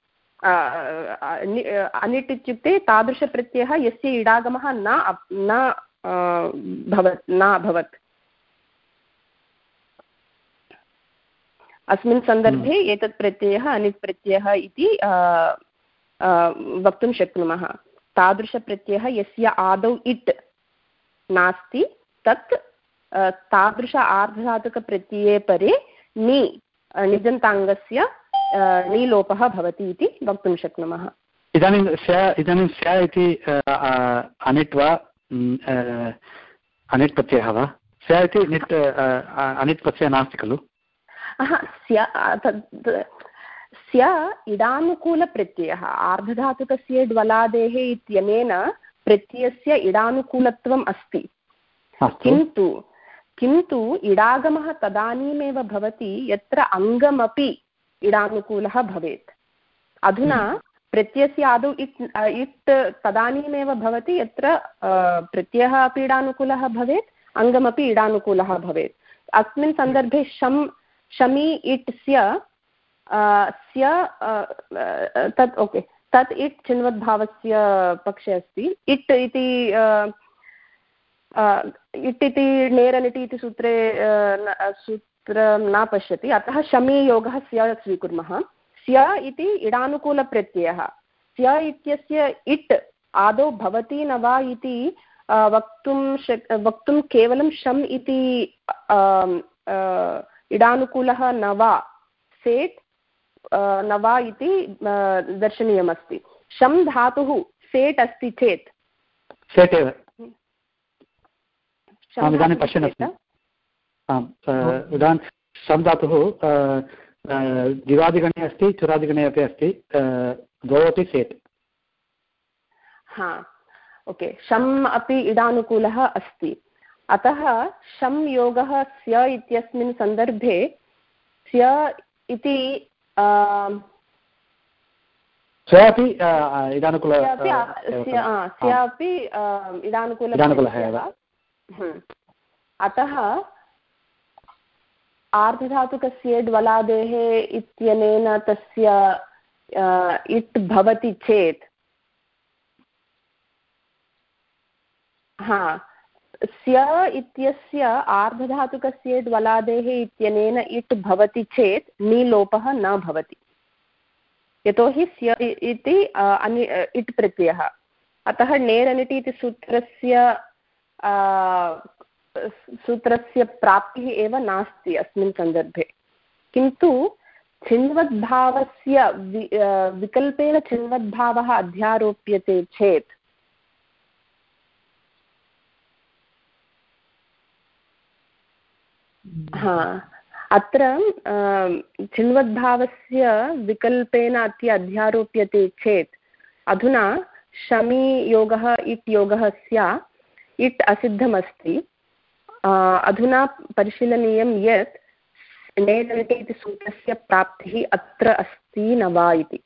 अनिट् इत्युक्ते तादृशप्रत्ययः यस्य इडागमः न न भवत् न अभवत् अस्मिन् सन्दर्भे हम्म। एतत् प्रत्ययः अनिट् प्रत्ययः इति वक्तुं शक्नुमः तादृशप्रत्ययः यस्य आदौ इट् नास्ति तत् तादृश आर्धधातुकप्रत्यये परे नि निजन्ताङ्गस्य नीलोपः भवति इति वक्तुं शक्नुमः। इदानीं स्य इदानीं स्य इति अनिट् वा? अनिट् प्रत्ययः वा? स्य इति निट् अनिट् प्रत्ययः नास्ति खलु? स्य स्य इडानुकूलप्रत्ययः। आर्धधातुकस्य ड्वलादेः इत्यनेन प्रत्ययस्य इडानुकूलत्वम् अस्ति। किन्तु किन्तु इडागमः तदानीमेव भवति यत्र अङ्गमपि इडानुकूलः भवेत्। अधुना हम्म। प्रत्ययस्य आदौ इट् इट् तदानीमेव भवति यत्र प्रत्ययः अपि इडानुकूलः भवेत् अङ्गमपि इडानुकूलः भवेत्। अस्मिन् सन्दर्भे शम् शमि इट् स्य स्य तत् ओके तत् इट् चिन्वद्भावस्य पक्षे अस्ति। इट् इति इट् इति नेरनिटि इति सूत्रे सूत्रं न पश्यति। अतः शमीयोगः स्य स्वीकुर्मः। स्य इति इडानुकूलप्रत्ययः। स्य इत्यस्य इट् आदौ भवति न वा इति वक्तुं शक् वक्तुं केवलं शम् इति इडानुकूलः न वा सेट् न वा इति दर्शनीयमस्ति। शं धातुः सेट् अस्ति चेत्। सेट् एव। आम् सम् धातुः दिवादिगणे अस्ति चुरादिगणे अपि अस्ति द्वौ अपि सेट् हा ओके शम् अपि इडानुकूलः अस्ति। अतः शं योगः स्य इत्यस्मिन् सन्दर्भे स्य इति स्य अपि इदानुकूलः स्य इडानुकूलः। अतः आर्धधातुकस्य ड्वलादेः इत्यनेन तस्य इट् भवति चेत्। हा, स्य इत्यस्य आर्धधातुकस्य ड्वलादेः इत्यनेन इट् भवति चेत् नीलोपः न भवति। यतोहि स्य इति अनि इट् प्रत्ययः। अतः नेरनिटि इति सूत्रस्य सूत्रस्य प्राप्तिः एव नास्ति अस्मिन् सन्दर्भे। किन्तु चिन्वद्भावस्य वि विकल्पेन चिन्वद्भावः अध्यारोप्यते चेत् हा, अत्र चिन्वद्भावस्य विकल्पेन अति अध्यारोप्यते चेत् अधुना शमी योगः, इट् योगः स्यात् इट् असिद्धमस्ति। अधुना परिशीलनीयं यत् नेदन्ते इति सूत्रस्य प्राप्तिः अत्र अस्ति न वा इति।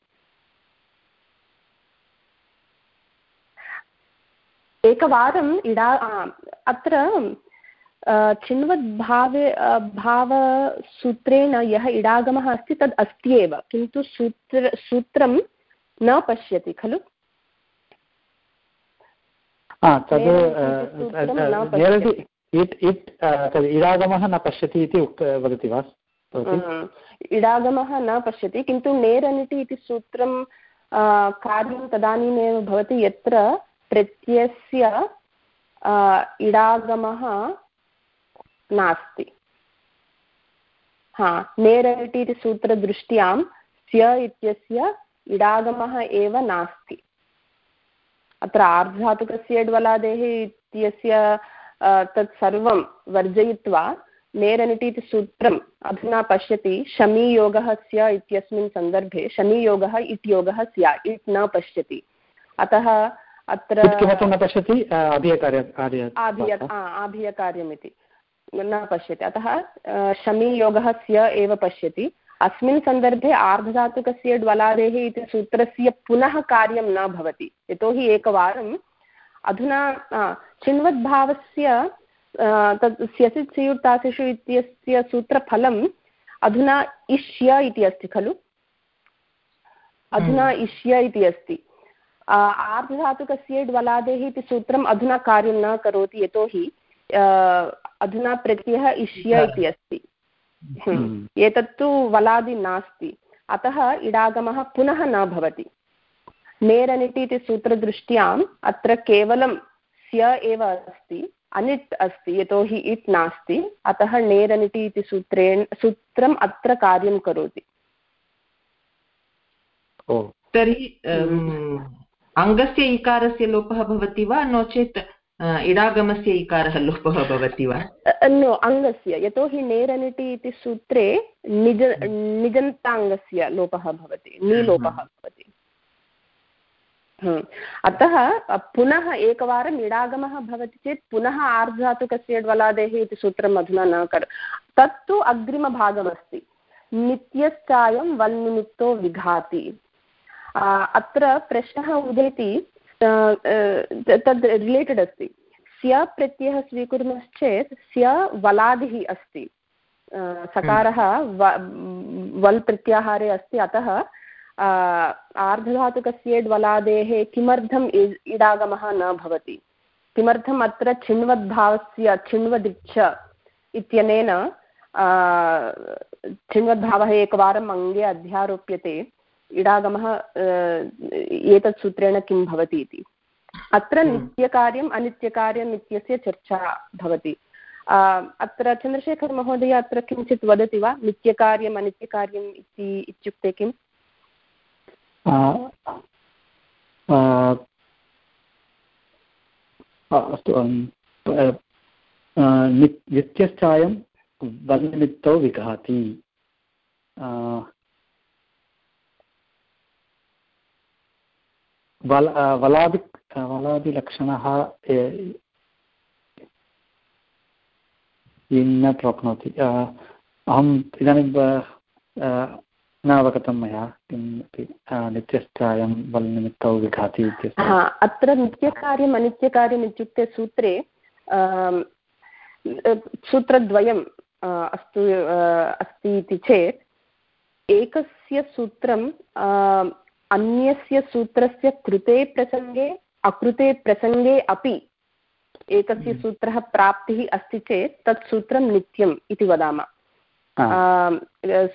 एकवारम् इडा अत्र चिन्वद्भावे भावसूत्रेण यः इडागमः अस्ति तद् अस्ति एव किन्तु सूत्र सूत्रं न पश्यति खलु? तद् इडागमः न पश्यति इति उक्त वदति वा? इडागमः न पश्यति, किन्तु नेरनिटि इति सूत्रं कार्यं तदानीमेव भवति यत्र प्रत्ययस्य इडागमः नास्ति। हा, नेरनिटि इति सूत्रदृष्ट्यां स्य इत्यस्य इडागमः एव नास्ति। अत्र आर्धातुकस्य ड्वलादेः इत्यस्य तत् सर्वं वर्जयित्वा नेरनिटि इति सूत्रम् अधुना पश्यति शमीयोगः स्य इत्यस्मिन् सन्दर्भे शमीयोगः इट् योगः स्या इट् न पश्यति। अतः अत्र किमर्थं न पश्यति? आभियकार्यमिति। न पश्यति। अतः शमीयोगः स्य एव पश्यति। अस्मिन् सन्दर्भे आर्धधातुकस्य ड्वलादेः इति सूत्रस्य पुनः कार्यं न भवति। यतोहि एकवारम् अधुना चिन्वद्भावस्य तत् स्यसित् स्युर्तासिषु इत्यस्य सूत्रफलम् अधुना इष्य इति अस्ति खलु? अधुना हम्म। इष्य इति अस्ति। आर्धधातुकस्य ड्वलादेः इति सूत्रम् अधुना कार्यं न करोति यतोहि अधुना प्रत्ययः इष्य इति अस्ति। हम्म। एतत्तु वलादि नास्ति। अतः इडागमः पुनः न भवति। नेरनिटि इति सूत्रदृष्ट्याम् अत्र केवलं स्य एव अस्ति अनिट् अस्ति यतोहि इट् नास्ति अतः नेरनिटि इति सूत्रेण सूत्रम् अत्र कार्यं करोति। तर्हि अङ्गस्य इकारस्य लोपः भवति वा? नो चेत् इडागमस्य इकारः लोपः भवति वा? नो अङ्गस्य। यतोहि नेरनिटि इति सूत्रे निज निजन्ताङ्गस्य लोपः भवति नीलोपः भवति। अतः पुनः एकवारम् इडागमः भवति चेत् पुनः आर्धातुकस्य ड्वलादेः इति सूत्रम् अधुना न कर् तत्तु अग्रिमभागमस्ति। नित्यश्चायं वल्निमित्तो विघाति। अत्र प्रश्नः उदेति तद् रिलेटेड् अस्ति। स्य प्रत्ययः स्वीकुर्मश्चेत् स्य वलादिः अस्ति। सकारः वल् प्रत्याहारे अस्ति। अतः आर्धधातुकस्य ड्वलादेः किमर्थम् इडागमः न भवति? किमर्थम् अत्र छिण्वद्भावस्य छिण्वदिच्छ इत्यनेन छिण्वद्भावः एकवारम् अङ्गे अध्यारोप्यते इडागमः एतत् सूत्रेण किं भवति इति। अत्र हम्म। नित्यकार्यम् अनित्यकार्यम् इत्यस्य चर्चा भवति। अत्र चन्द्रशेखरमहोदय अत्र किञ्चित् वदति वा? नित्यकार्यम् अनित्यकार्यम् इति इत्युक्ते किम्? अस्तु नित्यश्चायं वर्णनिमित्तौ विघाति। वल वलादि वलादिलक्षणः न प्राप्नोति। अहम् इदानीं न अवगतं मया किमपि नित्यस्थायं बलनिमित्तौ विघाति अत्र नित्यकार्यम् अनित्यकार्यम् इत्युक्ते सूत्रे सूत्रद्वयं अस्तु अस्ति इति चेत् एकस्य सूत्रं अन्यस्य सूत्रस्य कृते प्रसङ्गे अकृते प्रसङ्गे अपि एकस्य हम्म। सूत्रः प्राप्तिः अस्ति चेत् तत् सूत्रं नित्यम् इति वदामः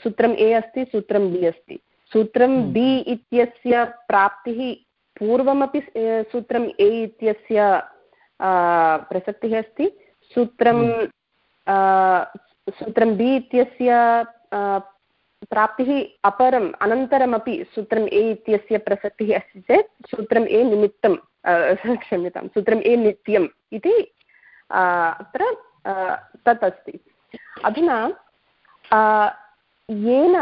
सूत्रम् ए अस्ति सूत्रं बि अस्ति सूत्रं हम्म। बि इत्यस्य प्राप्तिः पूर्वमपि सूत्रम् ए इत्यस्य प्रसक्तिः अस्ति सूत्रं हम्म। सूत्रं बि इत्यस्य प्राप्तिः अपरम् अनन्तरमपि सूत्रम् ए इत्यस्य प्रसक्तिः अस्ति चेत् सूत्रम् ए निमित्तं क्षम्यतां सूत्रम् ए नित्यम् इति अत्र तत् अस्ति अधुना येन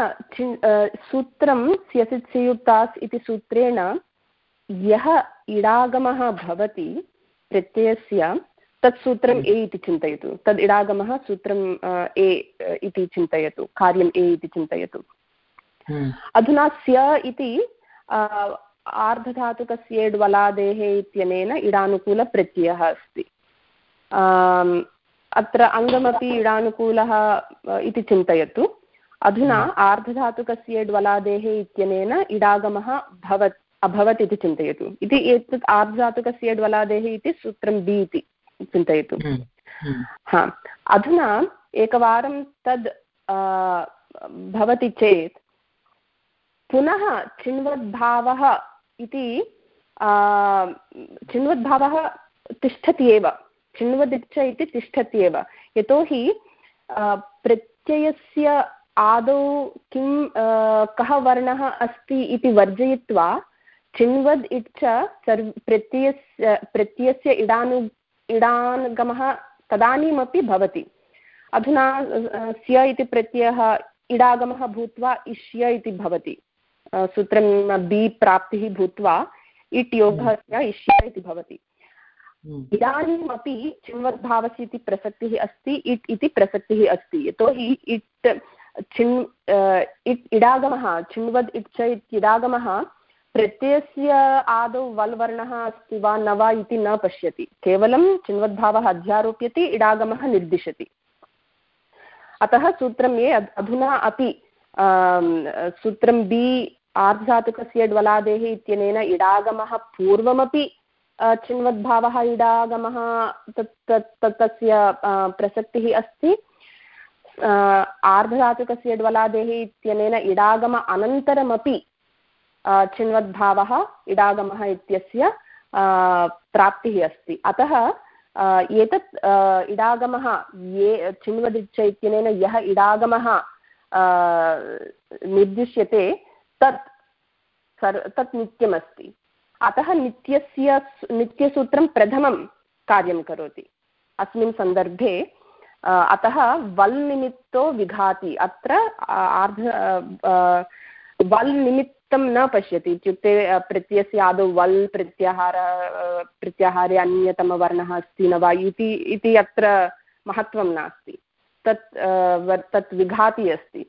सूत्रं स्यसित् स्युक्तास् इति सूत्रेण यः इडागमः भवति प्रत्ययस्य तत् सूत्रम् ए इति चिन्तयतु। तद् इडागमः सूत्रम् ए इति चिन्तयतु कार्यम् ए इति चिन्तयतु। हम्म। अधुना स्य इति आर्धधातुकस्येड्वलादेः इत्यनेन इडानुकूलप्रत्ययः अस्ति। अत्र अङ्गमपि इडानुकूलः इति चिन्तयतु। अधुना आर्धधातुकस्य ड्वलादेः इत्यनेन इडागमः भवत् अभवत् इति चिन्तयतु। इति एतत् आर्धधातुकस्य ड्वलादेः इति सूत्रं बि इति चिन्तयतु। हा। अधुना एकवारं तद् भवति चेत् पुनः चिन्वद्भावः इति चिन्वद्भावः तिष्ठति एव। चिन्वदिच्छ इति तिष्ठति एव। यतोहि प्रत्ययस्य आदौ किं कः वर्णः अस्ति इति वर्जयित्वा चिन्वद् इच्छ सर्व, प्रत्ययस्य प्रत्ययस्य इडानु, इडानुगमः तदानीमपि भवति। अधुना स्य इति प्रत्ययः इडागमः भूत्वा इष्य इति भवति। सूत्रं बि प्राप्तिः भूत्वा इट् योगः इष्य इति भवति। इदानीमपि चिन्वद्भावस्य इति प्रसक्तिः अस्ति, इट् इति प्रसक्तिः अस्ति। यतोहि इट् चिन् इट् इडागमः, चिन्वद् इट् इत्यिडागमः प्रत्ययस्य आदौ वल् वर्णः अस्ति वा न वा इति न पश्यति। केवलं चिन्वद्भावः अध्यारोप्यते, इडागमः निर्दिशति। अतः सूत्रं ये अधुना अपि सूत्रं बि आर्धधातुकस्य ड्वलादेः इत्यनेन इडागमः पूर्वमपि चिन्वद्भावः इडागमः तत् तस्य प्रसक्तिः अस्ति। आर्धधातुकस्य ड्वलादेः इत्यनेन इडागम अनन्तरमपि चिन्वद्भावः इडागमः इत्यस्य प्राप्तिः अस्ति। अतः एतत् इडागमः ये, चिन्वदिच्छ इत्यनेन यः इडागमः निर्दिश्यते, तत् सर्, तत् नित्यमस्ति। अतः नित्यस्य नित्यसूत्रं प्रथमं कार्यं करोति। अस्मिन् सन्दर्भे अतः वल् निमित्तो विघाति। अत्र आर्ध वल् निमित्तं न पश्यति। इत्युक्ते प्रत्ययस्य आदौ वल् प्रत्याहार प्रत्याहारे अन्यतमवर्णः अस्ति न वा इति इति अत्र महत्त्वं नास्ति। तत् तत् विघाति अस्ति।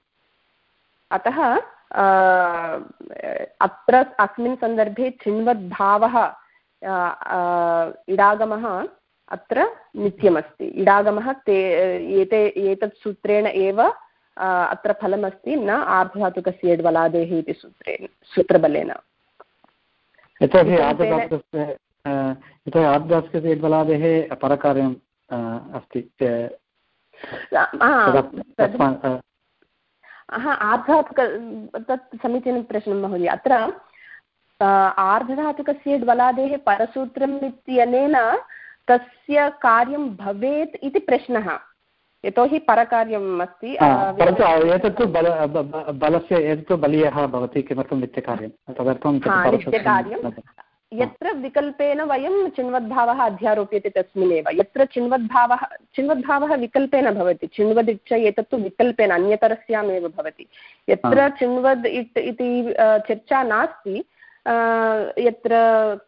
अतः अत्र अस्मिन् सन्दर्भे चिन्वद्भावः इडागमः अत्र नित्यमस्ति। इडागमः ते एते एतत् सूत्रेण एव अत्र फलमस्ति न आर्धधातुकस्य एड्वलादेः इति सूत्रेण सूत्रबलेन। यतोहि आर्धधातुकस्य यतोहि आर्धधातुकस्य एड्वलादेः परकार्यम् अस्ति हा आर्धधातुक तत् समीचीनं प्रश्नं महोदय अत्र आर्धधातुकस्य ड्वलादेः परसूत्रम् इत्यनेन तस्य कार्यं भवेत् इति प्रश्नः। यतोहि परकार्यम् अस्ति परन्तु एतत्तु बल बलस्य एतत्तु बलीयः भवति किमर्थं नित्यकार्यं? तदर्थं यत्र विकल्पेन वयं चिन्वद्भावः अध्यारोप्यते तस्मिन्नेव। यत्र चिन्वद्भावः चिन्वद्भावः विकल्पेन भवति चिन्वदिच्च एतत्तु विकल्पेन अन्यतरस्यामेव भवति। यत्र चिन्वद् इट् इति चर्चा नास्ति यत्र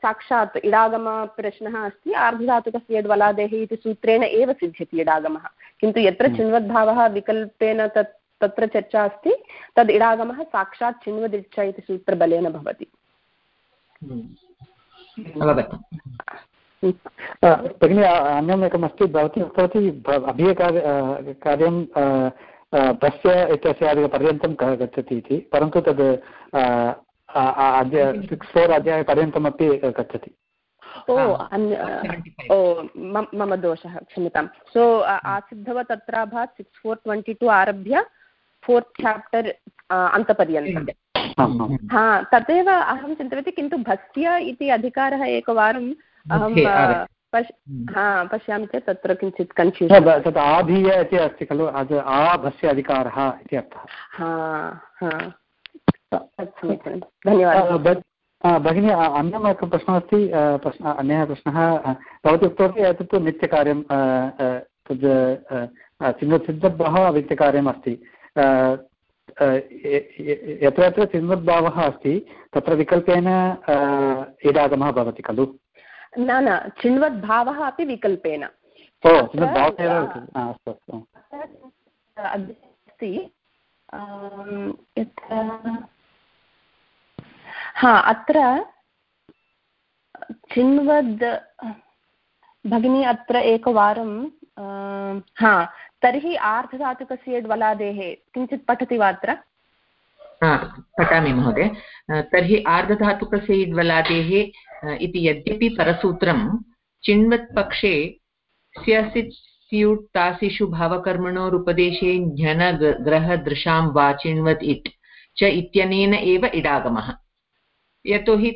साक्षात् इडागमप्रश्नः अस्ति आर्धधातुकस्य यद्वलादेः इति सूत्रेण एव सिद्ध्यति इडागमः। किन्तु यत्र चिन्वद्भावः विकल्पेन तत् तत्र चर्चा अस्ति तद् इडागमः साक्षात् चिन्वदिच्छ इति सूत्रबलेन भवति। भगिनि अन्यम् एकमस्ति भवती उक्तवती अभियकार्य कार्यं तस्य इत्यस्य पर्यन्तं गच्छति इति परन्तु तद् अद्य सिक्स् फोर् अध्यायपर्यन्तमपि गच्छति। ओ ओ मम दोषः क्षम्यतां। सो आसिद्धव तत्राभात् सिक्स् फोर् ट्वेण्टि टु आरभ्य फोर्त् चाप्टर् अन्तपर्यन्तम्। हा तदेव अहं चिन्तयति किन्तु भस्य इति अधिकारः एकवारं अहं पश् हा पश्यामि चेत् तत्र किञ्चित् कन्फ्यूस् तत् आधीय इति अस्ति खलु आभस्य अधिकारः इति अर्थः। हा हा। धन्यवादः। भगिनी अन्यम् एकः प्रश्नः अस्ति प्रश्नः अन्यः प्रश्नः भवती उक्तवती एतत् नित्यकार्यं तद् चिन्वसिद्धभावः नित्यकार्यम् अस्ति। यत्र यत्र चिन्वद्भावः अस्ति तत्र विकल्पेन इडागमः भवति खलु? न न चिन्वद्भावः अपि विकल्पेन। अस्ति हा अत्र चिन्वद् भगिनी अत्र एकवारं हा तर्हि आर्धधातुकस्य वलादेः किञ्चित् पठति वा अत्र? पठामि महोदय. तर्हि आर्धधातुकस्य इड्वलादेः इति यद्यपि परसूत्रं चिण्वत्पक्षे स्यसित् स्यूट् तासिषु भावकर्मणोरुपदेशे ज्ञन ग्रहदृशां वा चिण्वत् इट् च इत्यनेन एव इडागमः। यतोहि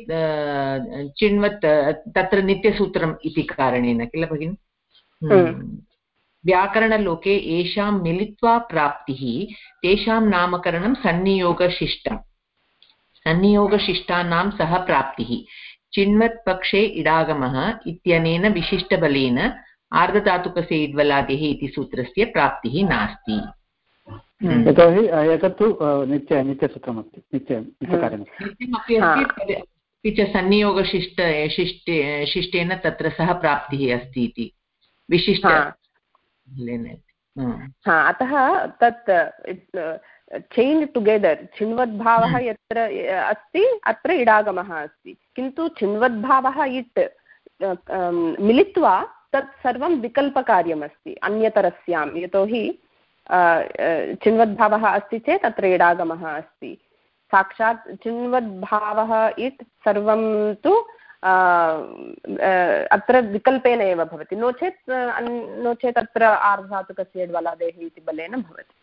चिण्वत् तत्र नित्यसूत्रम् इति कारणेन किल भगिनि? हम्म। व्याकरणलोके येषां मिलित्वा प्राप्तिः तेषां नामकरणं सन्नियोगशिष्टम् सन्नियोगशिष्टानां सह प्राप्तिः। चिण्वत्पक्षे इडागमः इत्यनेन विशिष्टबलेन आर्धधातुकस्य इड्वलादेः इति सूत्रस्य प्राप्तिः नास्ति। हम्म। यतोहि एतत्तु नित्य नित्यसूत्रमस्ति नित्य नित्यमपि अस्ति अपि च सन्नियोगशिष्ट शिष्टे शिष्टेन तत्र सह प्राप्तिः अस्ति इति। विशिष्ट हा। अतः तत् चैन् टुगेदर् छिन्वद्भावः हम्म। यत्र अस्ति अत्र इडागमः अस्ति। किन्तु छिन्वद्भावः इट् मिलित्वा तत् सर्वं विकल्पकार्यमस्ति अन्यतरस्यां। यतोहि चिन्वद्भावः अस्ति चेत् अत्र इडागमः अस्ति। साक्षात् चिन्वद्भावः इट् सर्वं तु अत्र विकल्पेन एव भवति। नो चेत् नो चेत् अत्र आर्धातुकस्य बलादेः इति बलेन भवति।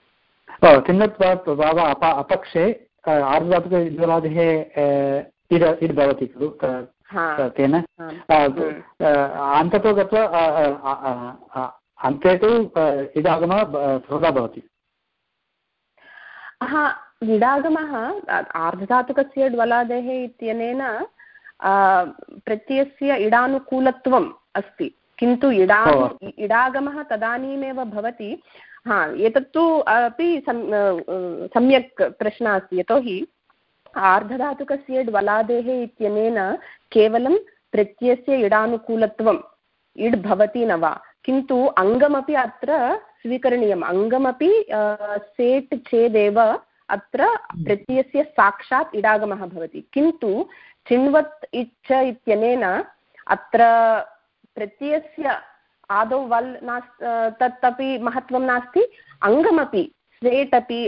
किन्नत् अपक्षे आर्धातुकज्वलादेः इड् इड् भवति खलु तेन। अन्ततो गत्वा अन्ते तु इडागमः सर्वदा भवति। इडागमः आर्धधातुकस्य ड्वलादेः इत्यनेन प्रत्ययस्य इडानुकूलत्वम् अस्ति। किन्तु इडा इडागमः तदानीमेव भवति। हा एतत्तु अपि सम्यक् प्रश्नः अस्ति। यतोहि आर्धधातुकस्य ड्वलादेः इत्यनेन केवलं प्रत्ययस्य इडानुकूलत्वम् इड् भवति न वा? किन्तु अङ्गमपि अत्र स्वीकरणीयम्। अङ्गमपि सेट् चेदेव अत्र प्रत्ययस्य साक्षात् इडागमः भवति। किन्तु चिण्वत् इच्छ इत्यनेन अत्र प्रत्ययस्य आदौ वल् नास् तत् अपि महत्त्वं नास्ति। अङ्गमपि सेट् अपि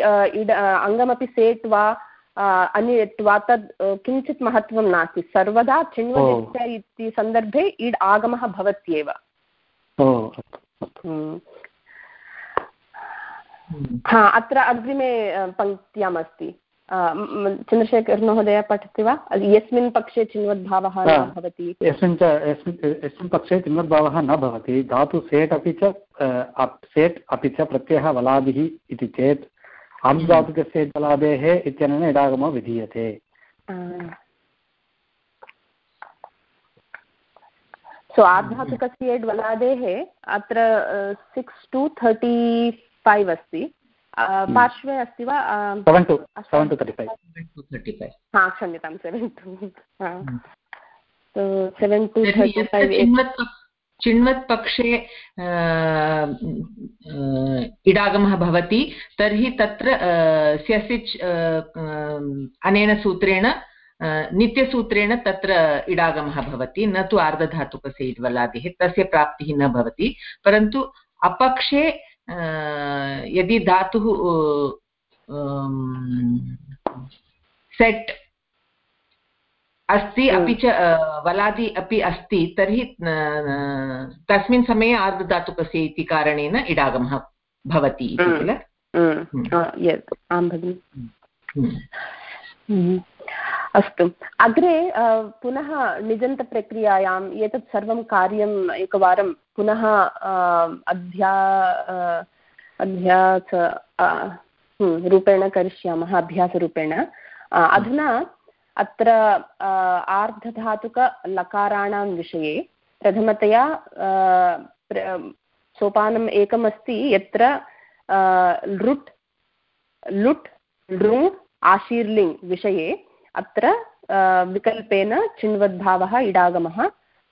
इड अङ्गमपि सेट् वा अन्यत् वा तद् किञ्चित् महत्त्वं नास्ति। सर्वदा चिण्वत् इति सन्दर्भे इड् आगमः भवत्येव। हम्म। हा अत्र अग्रिमे पङ्क्त्याम् अस्ति चन्द्रशेखर महोदय पठति वा? यस्मिन् पक्षे चिन्वद्भावः न भवति यस्मिन् च यस्मिन् पक्षे चिन्वद्भावः न भवति। धातु सेट् अपि च सेट् अपि च प्रत्ययः वलादिः इति चेत् आर्धधातुकस्य वलादेः इत्यनेन इडागमो विधीयते। सो आर्धातुकस्य वलादेः अत्र सिक्स् टु थर्टि फैव् अस्ति। पार्श्वे अस्ति वा हा क्षम्यतां seven two. Seven two thirty five चिण्वत् पक्षे इडागमः भवति तर्हि तत्र स्यसिच् अनेन सूत्रेण नित्यसूत्रेण तत्र इडागमः भवति न तु आर्धधातुकस्य इड्वलादिः तस्य प्राप्तिः न भवति परन्तु अपक्षे यदि धातुः सेट् अस्ति अपि च वलादि अपि अस्ति तर्हि तस्मिन् समये आर्धधातुकस्य इति कारणेन इडागमः भवति इति किल? आं भगिनि। अस्तु। अग्रे पुनः निजन्तप्रक्रियायाम् एतत् सर्वं कार्यम् एकवारं पुनः अध्या अभ्यास रूपेण करिष्यामः, अभ्यासरूपेण। अधुना अत्र आर्धधातुकलकाराणां विषये प्रथमतया सोपानम् एकमस्ति यत्र लृट्, लुट्, लृङ्, आशीर्लिङ् विषये अत्र विकल्पेन चिण्वद्भावः इडागमः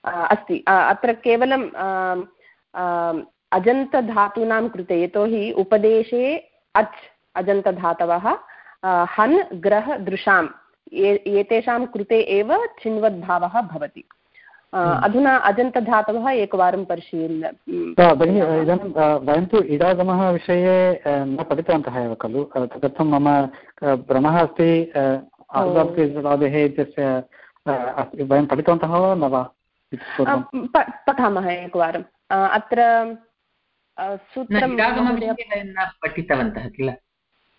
अस्ति। अत्र केवलं अजन्तधातूनां कृते यतोहि उपदेशे अच् अजन्तधातवः हन् ग्रह दृशाम् एतेषां कृते एव चिण्वद्भावः भवति। अधुना अजन्तधातवः एकवारं परिशील भगिनि इदानीं वयं तु इडागमः विषये न पठितवन्तः एव खलु। तदर्थं मम भ्रमः अस्ति आर्धात्वादेः इत्यस्य वयं पठितवन्तः वा न वा पठामः एकवारं अत्र पठितवन्तः किल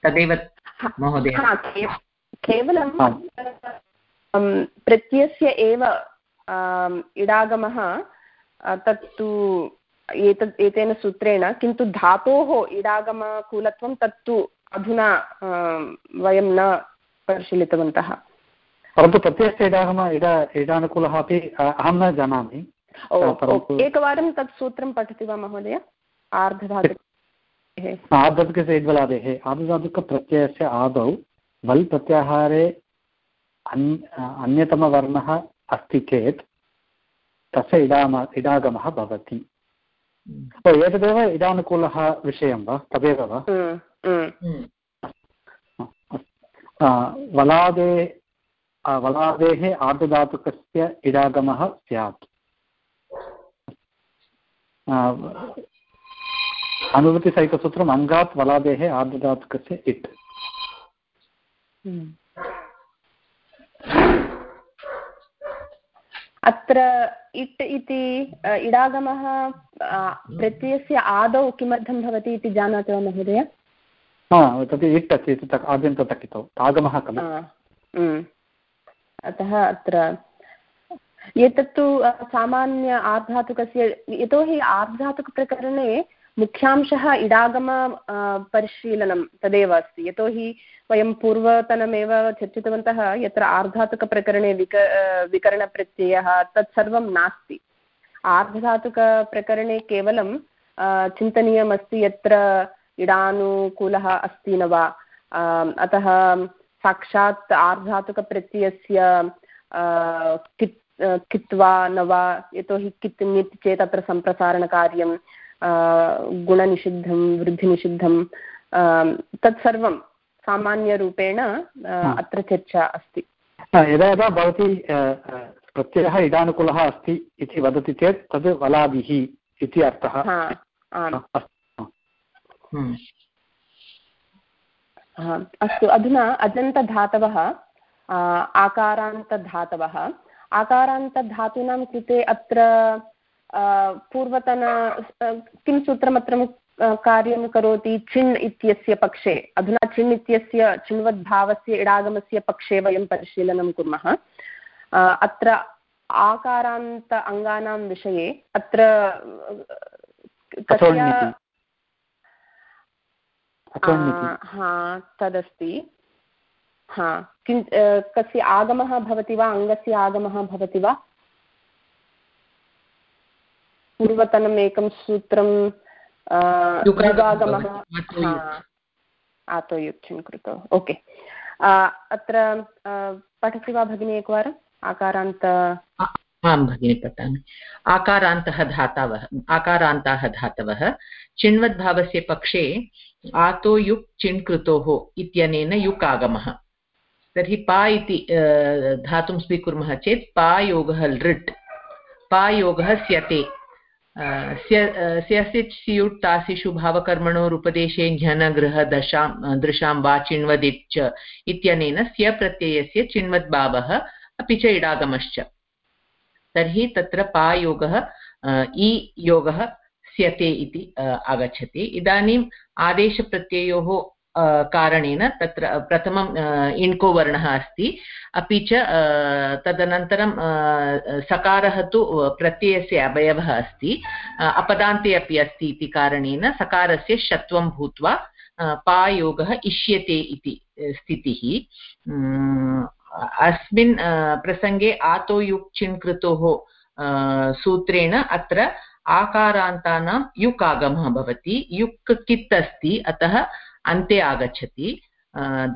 तदेव महोदय केवलं प्रत्ययस्य एव इडागमः तत्तु एतत् एतेन सूत्रेण किन्तु धातोः इडागमकूलत्वं तत्तु अधुना वयं न परिशीलितवन्तः। परन्तु प्रत्ययस्य इडागम इडा इडानुकूलः अपि अहं न जानामि। एकवारं तत् सूत्रं पठति वा महोदय? आर्धधातु आर्धधातुकस्य इद्वलादेः आर्धधातुकप्रत्ययस्य आदौ वल् प्रत्याहारे अन् अन्यतमवर्णः अस्ति चेत् तस्य इडाम इडागमः भवति। हम्म। एतदेव इडानुकूलः विषयं वा? तदेव वा? हम्म, हम्म। वलादे वलादेः आर्धधातुकस्य इडागमः स्यात्। अनुवृत्तिसहितसूत्रम् अङ्गात् वलादेः आर्धधातुकस्य इट्। अत्र इट् इति, इडागमः प्रत्ययस्य आदौ किमर्थं भवति इति जानाति वा महोदय? तत् इट् अस्ति आद्यन्ततकितौ आगमः खलु। अतः अत्र एतत्तु सामान्य आर्धातुकस्य यतोहि आर्धातुकप्रकरणे मुख्यांशः इडागम परिशीलनं तदेव अस्ति। यतोहि वयं पूर्वतनमेव चर्चितवन्तः, यत्र आर्धातुकप्रकरणे विक विकरणप्रत्ययः तत्सर्वं नास्ति। आर्धधातुकप्रकरणे केवलं चिन्तनीयमस्ति यत्र इडानुकूलः अस्ति न वा? अतः साक्षात् आर्धातुकप्रत्ययस्य कित् कित्वा न वा? यतोहि कित् नित् चेत् अत्र सम्प्रसारणकार्यं गुणनिषिद्धं वृद्धिनिषिद्धं तत्सर्वं सामान्यरूपेण अत्र चर्चा अस्ति। यदा यदा भवती प्रत्ययः इडानुकूलः अस्ति इति वदति चेत् तद् वलादिः इति अर्थः। अस्तु अधुना अजन्तधातवः आकारान्तधातवः। आकारान्तधातूनां कृते अत्र पूर्वतन किं सूत्रमत्र कार्यं करोति? चिण् इत्यस्य पक्षे। अधुना चिण् इत्यस्य चिण्वद्भावस्य इडागमस्य पक्षे वयं परिशीलनं कुर्मः। अत्र आकारान्त अङ्गानां विषये अत्र हा तदस्ति। हा किं कस्य आगमः भवति वा अङ्गस्य आगमः भवति वा? पूर्वतनम् एकं सूत्रं युगागमः। आतो युक्चिन् कृतो। ओके। अत्र पठति वा भगिनी एकवारम्? आकारान्त आं भगिनि पठामि। आकारान्तः धातवः, आकारान्ताः धातवः, चिण्वद्भावस्य पक्षे आतो युक् चिण् इत्यनेन युक् आगमः तर्हि पा इति धातुं स्वीकुर्मः चेत् पायोगः लृट्। पायोगः स्यते। स्यसिच् तासिषु भावकर्मणोरुपदेशे घ्यनगृह दशां दृशां वा चिण्वदिच् इत्यनेन स्य प्रत्ययस्य चिण्वद्भावः अपि च इडागमश्च। तर्हि तत्र पायोगः इ योगः स्यते इति आगच्छति। इदानीम् आदेशप्रत्ययोः कारणेन तत्र प्रथमम् इण्को वर्णः अस्ति। अपि च तदनन्तरं सकारः तु प्रत्ययस्य अवयवः अस्ति। अपदान्ते अपि अस्ति इति कारणेन सकारस्य षत्वं भूत्वा पायोगः इष्यते इति, स्थितिः। अस्मिन् प्रसङ्गे आतो युक् चिन् कृतोः सूत्रेण अत्र आकारान्तानां युक् आगमः भवति युक् कित् अस्ति अतः अन्ते आगच्छति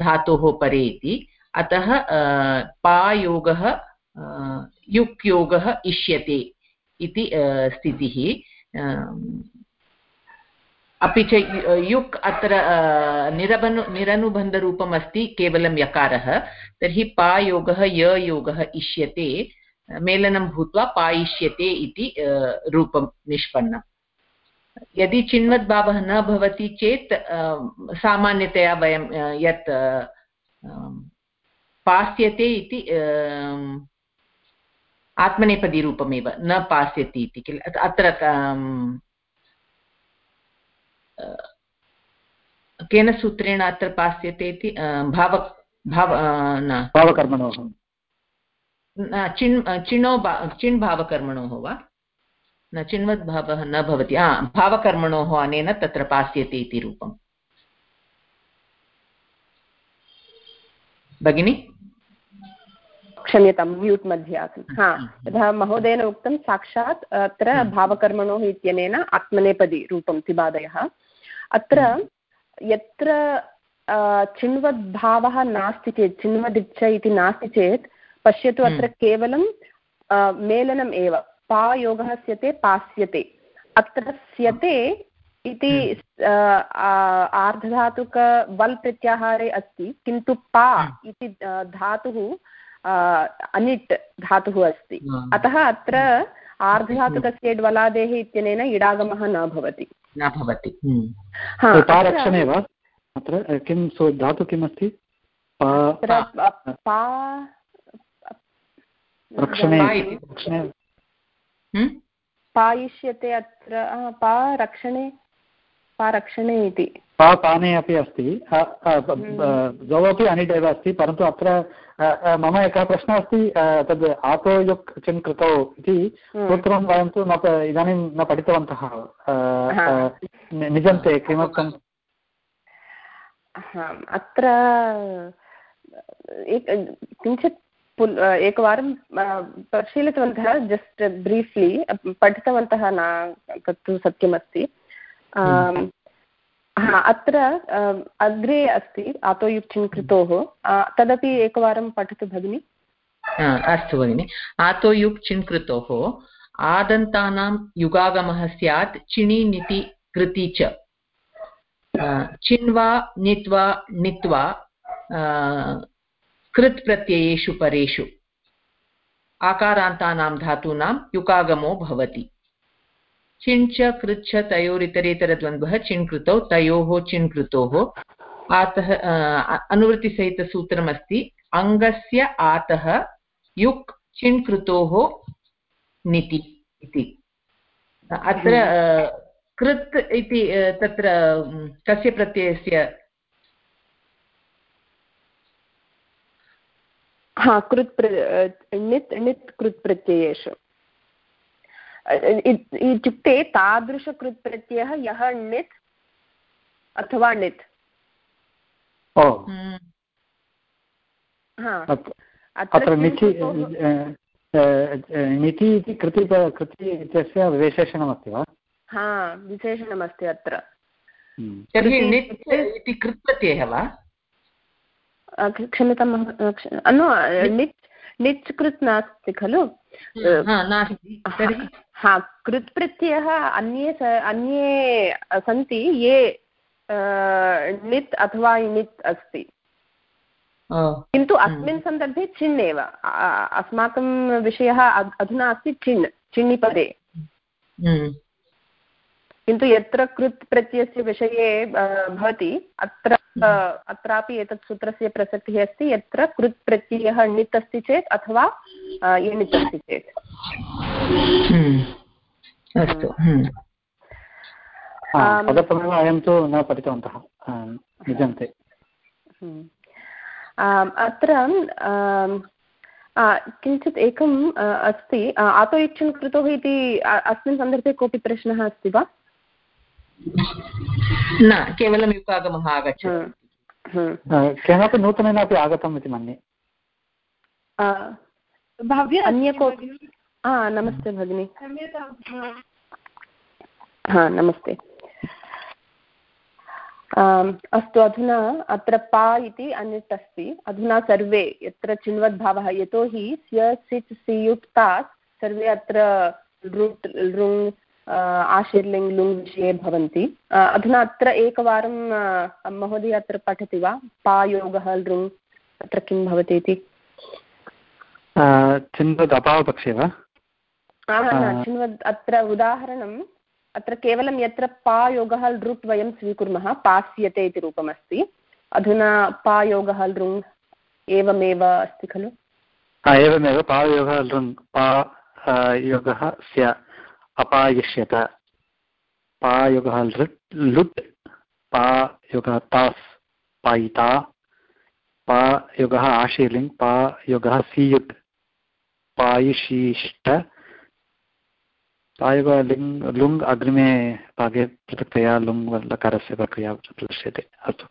धातोः परे इति। अतः पायोगः युक् योगः इष्यते इति स्थितिः। अपि च युक् अत्र निरबनु निरनुबन्धरूपम् अस्ति केवलं यकारः, तर्हि पायोगः य योगः इष्यते, मेलनं भूत्वा पायिष्यते इति रूपं निष्पन्नम् यदि चिन्वद्भावः न भवति चेत् सामान्यतया वयं यत् पास्यते इति आत्मनेपदीरूपमेव, न पास्यति इति किल, अत्र केन सूत्रेण अत्र पास्यते इति भाव भाव न। भावकर्मणोः। चिण् चिणो चिण् भावकर्मणोः वा? न चिण्वद्भावः न भवति। हा भावकर्मणोः अनेन तत्र पास्यते इति रूपम्। भगिनि? क्षम्यतां म्यूट् मध्ये आसन् हा यथा महोदयेन उक्तं साक्षात् अत्र। भावकर्मणोः इत्यनेन आत्मनेपदी रूपं तिबादयः। अत्र हम्म। यत्र चिण्वद्भावः नास्ति चेत् चिण्वदिच्छ इति नास्ति चेत् पश्यतु अत्र हम्म। केवलं मेलनम् एव पायोगः स्यते पास्यते अत्र स्यते इति आर्धधातुक वल् प्रत्याहारे अस्ति किन्तु पा इति धातुः अनिट् धातुः अस्ति। अतः अत्र आर्धधातुकस्य वलादेः इत्यनेन इडागमः न भवति। न भवति। रक्षणे वा अत्र किं सो धातु किमस्ति? पायिष्यते अत्र पा रक्षणे पारक्षणे इति। पाने अपि अस्ति। द्वौ अपि अनिट् एव अस्ति परन्तु अत्र मम एकः प्रश्नः अस्ति तद् आतो युक् चिन् कृतौ इति सूत्रं वयं तु न इदानीं न पठितवन्तः। निजन्ते किमर्थम्? अत्र किञ्चित् एकवारं परिशीलितवन्तः जस्ट् ब्रीफ्लि पठितवन्तः न तत्तु सत्यमस्ति। अत्र अग्रे अस्ति आतो युक्तिं कृतोः तदपि एकवारं पठतु भगिनि। अस्तु भगिनि। आतो युक् चिन् कृतोः आदन्तानां युगागमः स्यात् चिणि निति कृति च। चिन्वा, नित्वा, णित्वा कृत् प्रत्ययेषु परेषु। आकारान्तानां धातूनां युगागमो भवति। चिञ्च कृच्छ तयोरितरेतरद्वन्द्वः चिन् कृतौ तयोः चिन् कृतोः आतः अनुवृत्तिसहितसूत्रमस्ति। अङ्गस्य आतः युक् चिन् कृतोः निति इति। अत्र कृत् इति तत्र कस्य प्रत्ययस्य? हा कृत् णित् णित् कृत् प्रत्ययेषु। इत्युक्ते तादृशकृत् प्रत्ययः यः णित् अथवा णित्। अत्र निचि निति इति कृति कृति इत्यस्य विशेषणमस्ति वा? हा विशेषणमस्ति अत्र। हम्म। तर्हि निट् इति कृत् प्रत्ययः वा क्षम्यतां निट् निच् कृत् नास्ति खलु? हा कृत् प्रत्ययः अन्ये अन्ये सन्ति ये णित् अथवा इणित् अस्ति। किन्तु अस्मिन् सन्दर्भे चिन् एव। अस्माकं विषयः अधुना अस्ति चिन् चिन्निपदे किन्तु यत्र कृत् प्रत्ययस्य विषये भवति अत्र अत्रापि एतत् सूत्रस्य प्रसक्तिः अस्ति यत्र कृत् प्रत्ययः णित् अस्ति चेत् अथवा इणित् अस्ति चेत्। अस्तु पदत्रयम् अयं तु न पठितवन्तः निजन्ते। अत्र किञ्चित् एकम् अस्ति आतो इच्छन् कृतोः इति अस्मिन् सन्दर्भे कोऽपि प्रश्नः अस्ति वा? न केवलं युगागमः आगच्छति। हम्म, हम्म। केनापि नूतनेन अपि आगतम् इति मन्ये। भव्य अन्य कोऽपि नमस्ते भगिनि। हा नमस्ते। अस्तु अधुना अत्र पा इति अन्यत् अस्ति। अधुना सर्वे यत्र चिन्वद्भावः यतोहि स्य सिच् सियुक्तात् सर्वे अत्र लृट् लृङ् आशीर्लिङ् लुङ् विषये भवन्ति। अधुना अत्र एकवारं महोदय अत्र पठति वा? पायोगः लृङ् अत्र किं भवति इति? चिन्वद् अभावपक्षे वा? चिन्वद् अत्र उदाहरणम् अत्र केवलं यत्र पा योगः लृट् वयं स्वीकुर्मः पास्यते इति रूपमस्ति। अधुना पा योगः लृङ् एवमेव अस्ति खलु? एवमेव पायोगः लृङ् पा योगः स्य। अपायिष्यत। पायुगः लृट् लुट्। पायुगः तास्। पायिता। पायुगः आशीलिङ् पायुगः सीयुट् पायुशीष्ट पायुगः लिङ् लुङ् अग्रिमे भागे पृथक्तया लुङ् लकारस्य प्रक्रिया दृश्यते। अस्तु।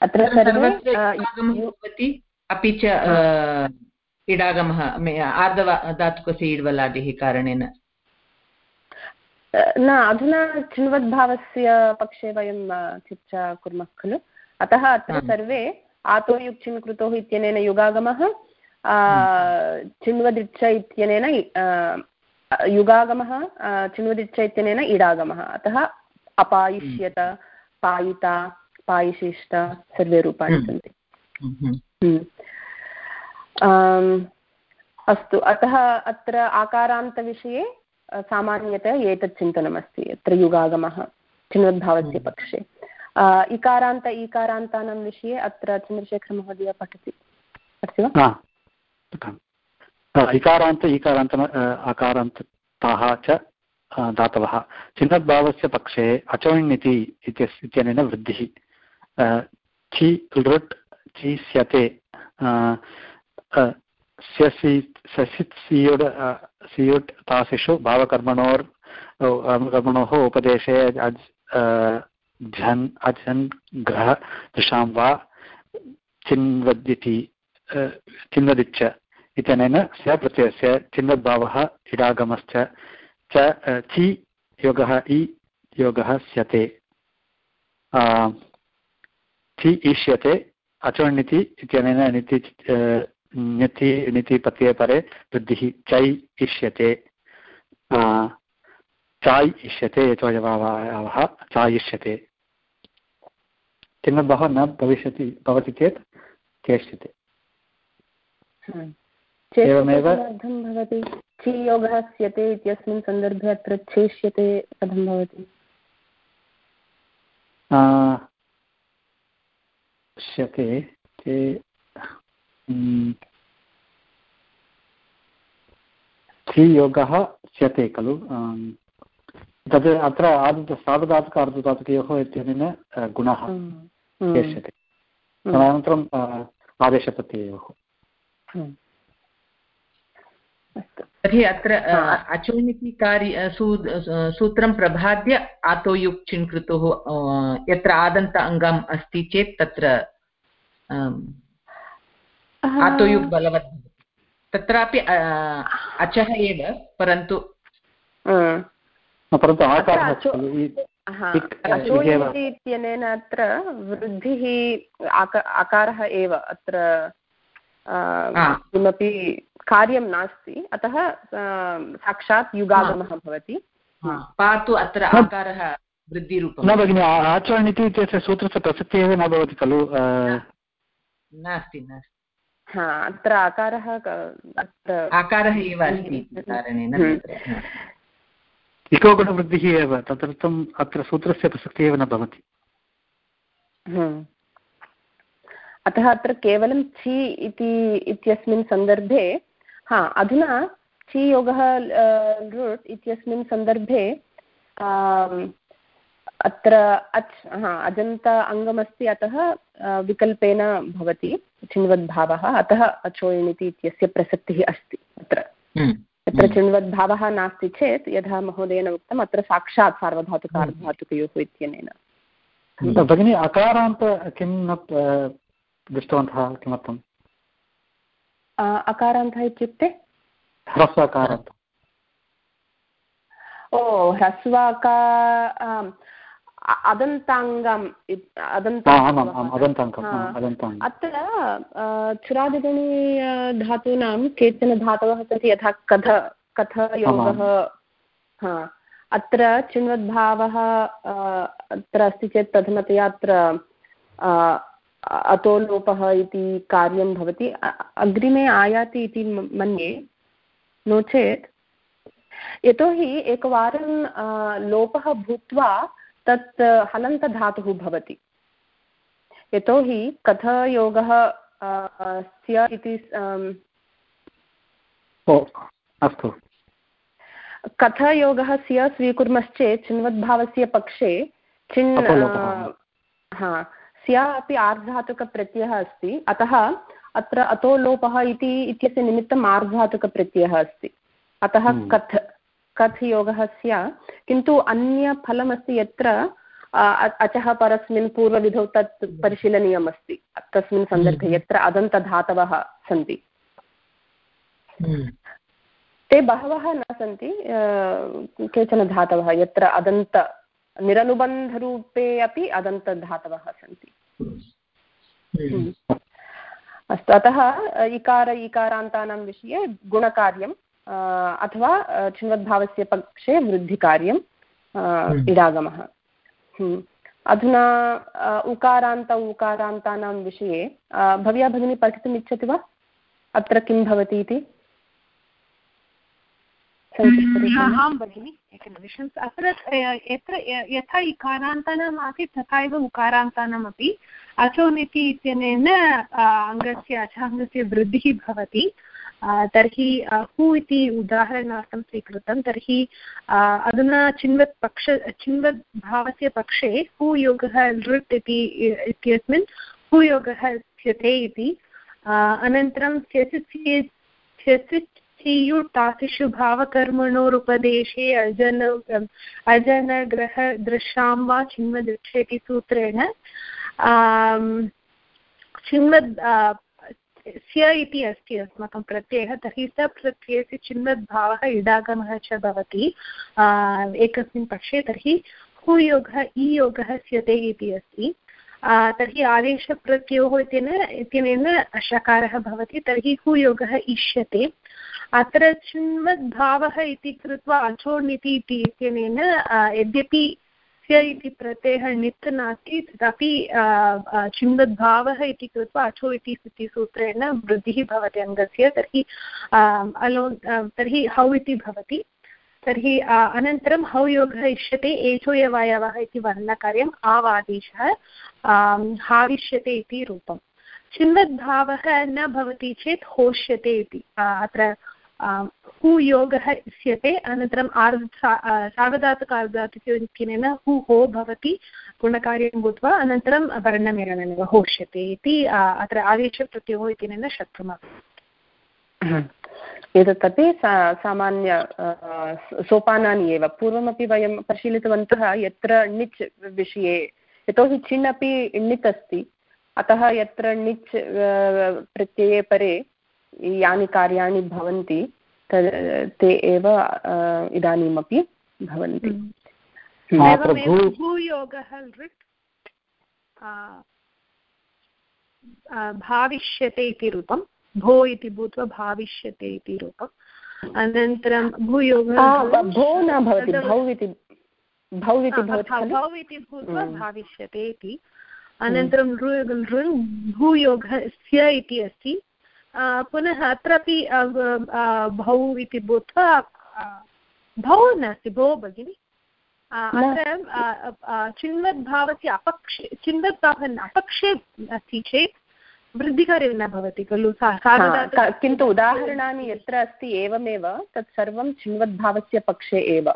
अत्र भवति। अपि च इडागमः आर्धव धातुकस्य इड्वलादिः कारणेन? न अधुना चिण्वद्भावस्य पक्षे वयं चर्चा कुर्मः खलु। अतः अत्र सर्वे आतो युक् कृतोः इत्यनेन युगागमः चिण्वदिच्छ इत्यनेन युगागमः चिण्वदिच्छ इत्यनेन इडागमः। अतः अपायिष्यत पायिता पायिशिष्ट सर्वे रूपाणि हम्म। सन्ति। हम्म। हम्म। अस्तु अतः अत्र आकारान्तविषये सामान्यतया एतत् चिन्तनमस्ति अत्र युगागमः चिन्वद्भावस्य हम्म। पक्षे। इकारान्त ईकारान्तानां विषये अत्र चन्द्रशेखरमहोदय पठति। अस्ति वा? इकारान्त ईकारान्त अकारान्तताः च धातवः। चिन्नद्भावस्य पक्षे अचोण् इत्यनेन वृद्धिः। चि लृट् चि स्यते। सियुट् तासिषु भावकर्मणोर् कर्मणोः उपदेशे झन् अझन् घ्रः दृशां वा चिन्वद्यति चिन्वदिच्च इत्यनेन स्य प्रत्ययस्य चिन्वद्भावः इडागमश्च च चि योगः इ योगः स्यते चि इष्यते अचोण्निति इत्यनेन निति ण्यति णिति प्रत्यये परे वृद्धिः चै इष्यते। चाय् इष्यते यतोयवावः चायिष्यते किमर्थं न भविष्यति भवति चेत् चेष्यते एवमेव भवति स्यते इत्यस्मिन् सन्दर्भे अत्र चेष्यते कथं भवति? स्यते योगः स्यते खलु? तद् अत्र आदि सार्वधातुक अर्धधातुकयोः इत्यनेन गुणः चेष्यते तदनन्तरम् आदेशप्रत्ययोः। तर्हि अत्र अचोनिति कार्य सूत्रं प्रभाद्य आतो युक् चिन् कृतुः यत्र आदन्त अङ्गम् अस्ति चेत् तत्र आतोयुग् बलवत्। तत्रापि अचः एव परन्तु परन्तु इत्यनेन अत्र वृद्धिः आकारः एव अत्र किमपि कार्यं नास्ति। अतः साक्षात् युगागमः भवति। पातु अत्र आकारः वृद्धिरूपं न भगिनि आचरण् इति इत्यस्य सूत्रस्य प्रसक्तिः एव न भवति खलु नास्ति नास्ति। हा अत्र आकारः आकारः एव अस्ति कारणेन हम्म। इको गुणवृद्धिः एव तदर्थम् अत्र सूत्रस्य प्रसक्तिः एव न भवति हम्म। अतः अत्र केवलं छि इति इत्यस्मिन् सन्दर्भे हा अधुना छि योगः लृट् इत्यस्मिन् सन्दर्भे अत्र अच् हा अजन्त अङ्गमस्ति अतः विकल्पेन भवति चिण्वद्भावः अतः अचोयिणिति इत्यस्य प्रसक्तिः अस्ति अत्र। हम्म, यत्र हम्म। चिण्वद्भावः नास्ति चेत् यथा महोदयेन उक्तम् अत्र साक्षात् सार्वधातुकार्धधातुकयोः हम्म। इत्यनेन। भगिनि अकारान्त किं न दृष्टवन्तः किमर्थम्? अकारान्तः इत्युक्ते? ह्रस्वकारान्त। ओ ह्रस्वाका अदन्ताङ्गम् अत्र चुरादिगणी धातूनां केचन धातवः सन्ति यथा कथ कथयोगः। हा। अत्र चिण्वद्भावः अत्र अस्ति चेत् प्रथमतया अत्र अतो लोपः इति कार्यं भवति। अग्रिमे आयाति इति मन्ये। नो चेत् यतोहि एकवारं लोपः भूत्वा तत् हलन्तधातुः भवति। यतोहि कथयोगः स्य इति अस्तु। कथयोगः स्य स्वीकुर्मश्चेत् चिन्वद्भावस्य पक्षे चिन् हा स्या अपि आर्धातुकप्रत्ययः अस्ति। अतः अत्र अतो लोपः इति इत्यस्य निमित्तम् आर्धातुकप्रत्ययः अस्ति। अतः हम्म। कथ। कथ् योगः स्या किन्तु अन्यफलमस्ति यत्र अचः परस्मिन् पूर्वविधौ तत् परिशीलनीयम् अस्ति तस्मिन् सन्दर्भे हम्म। यत्र अदन्तधातवः सन्ति हम्म। ते बहवः न सन्ति केचन धातवः यत्र अदन्त निरनुबन्धरूपे अपि अदन्तधातवः सन्ति हम्म। अस्तु अतः इकार इकारान्तानां विषये गुणकार्यं अथवा चिन्वद्भावस्य पक्षे वृद्धिकार्यं हम्म। इडागमः। हम्म। अधुना उकारान्त उकारान्तानां विषये भव्या भगिनी पठितुम् इच्छति वा? अत्र किं भवति इति? आं भगिनि। एकनिमिषम् अत्र यत्र यथा इकारान्तानाम् आसीत् तथा एव उकारान्तानामपि अचोनिति इत्यनेन अङ्गस्य अचाङ्गस्य वृद्धिः भवति। तर्हि हु इति उदाहरणार्थं स्वीकृतं, तर्हि अधुना चिन्वत् पक्ष चिन्वत् भावस्य पक्षे हु योगः लृट् इति इत्यस्मिन् हु योगः स्यते इति। अनन्तरं तासिषु भावकर्मणोरुपदेशे अजन, अजनग्रह दृशां वा चिन्वदृक्षेति सूत्रेण। चिन्वद् स्य इति अस्ति अस्माकं प्रत्ययः, तर्हि स प्रत्ययस्य चिन्वद्भावः इडागमः च भवति एकस्मिन् पक्षे, तर्हि हुयोगः ईयोगः स्यते इति अस्ति। तर्हि आदेशप्रत्ययोः इत्यनेन शकारः भवति, तर्हि हुयोगः इष्यते। अत्र चिन्वद्भावः इति कृत्वा अचोर्निति इत्यनेन यद्यपि स्य इति प्रत्ययः णित् नास्ति, तदपि चिङ्गद्भावः इति कृत्वा अचो इति स्थितिसूत्रेण वृद्धिः भवति अङ्गस्य, तर्हि अलो तर्हि हौ इति भवति। तर्हि अनन्तरं हौ योगः इष्यते, एचो यवायवः इति वर्णकार्यम् आवादेशः हाविष्यते इति रूपं चिन्वद्भावः न भवति चेत् होष्यते इति अत्र हु योगः इष्यते अनन्तरम् आर् सार्वधातुक आर्धातुकेन हु, हो भवति गुणकार्यं भूत्वा, अनन्तरं वर्णमेलनेन होष्यते इति अत्र आदेशप्रत्ययोः इत्यनेन शक्नुमः। एतदपि सामान्य सोपानानि एव। पूर्वमपि वयं परिशीलितवन्तः यत्र णिच् विषये। यतोहि चिन् अपि णित् अस्ति। अतः यत्र णिच् प्रत्यये परे यानि कार्याणि भवन्ति तद् ते एव इदानीमपि भवन्ति। हम्म। भूयोगः भाविष्यते इति रूपं भो इति भूत्वा भाविष्यते इति रूपम् अनन्तरं भूयोगः भो न भवति भौ इति भौ इति भौ इति भूत्वा हम्म। भाविष्यते इति। अनन्तरं भूयोगः स्य इति अस्ति। पुनः अत्रापि भौ इति भूत्वा भौ नास्ति भो भगिनि। अत्र चिन्वद्भावस्य अपक्षे चिन्वद्भावः अपक्षे अस्ति चेत् वृद्धिकार्यं न भवति खलु? किन्तु उदाहरणानि यत्र अस्ति एवमेव तत् सर्वं चिन्वद्भावस्य पक्षे एव।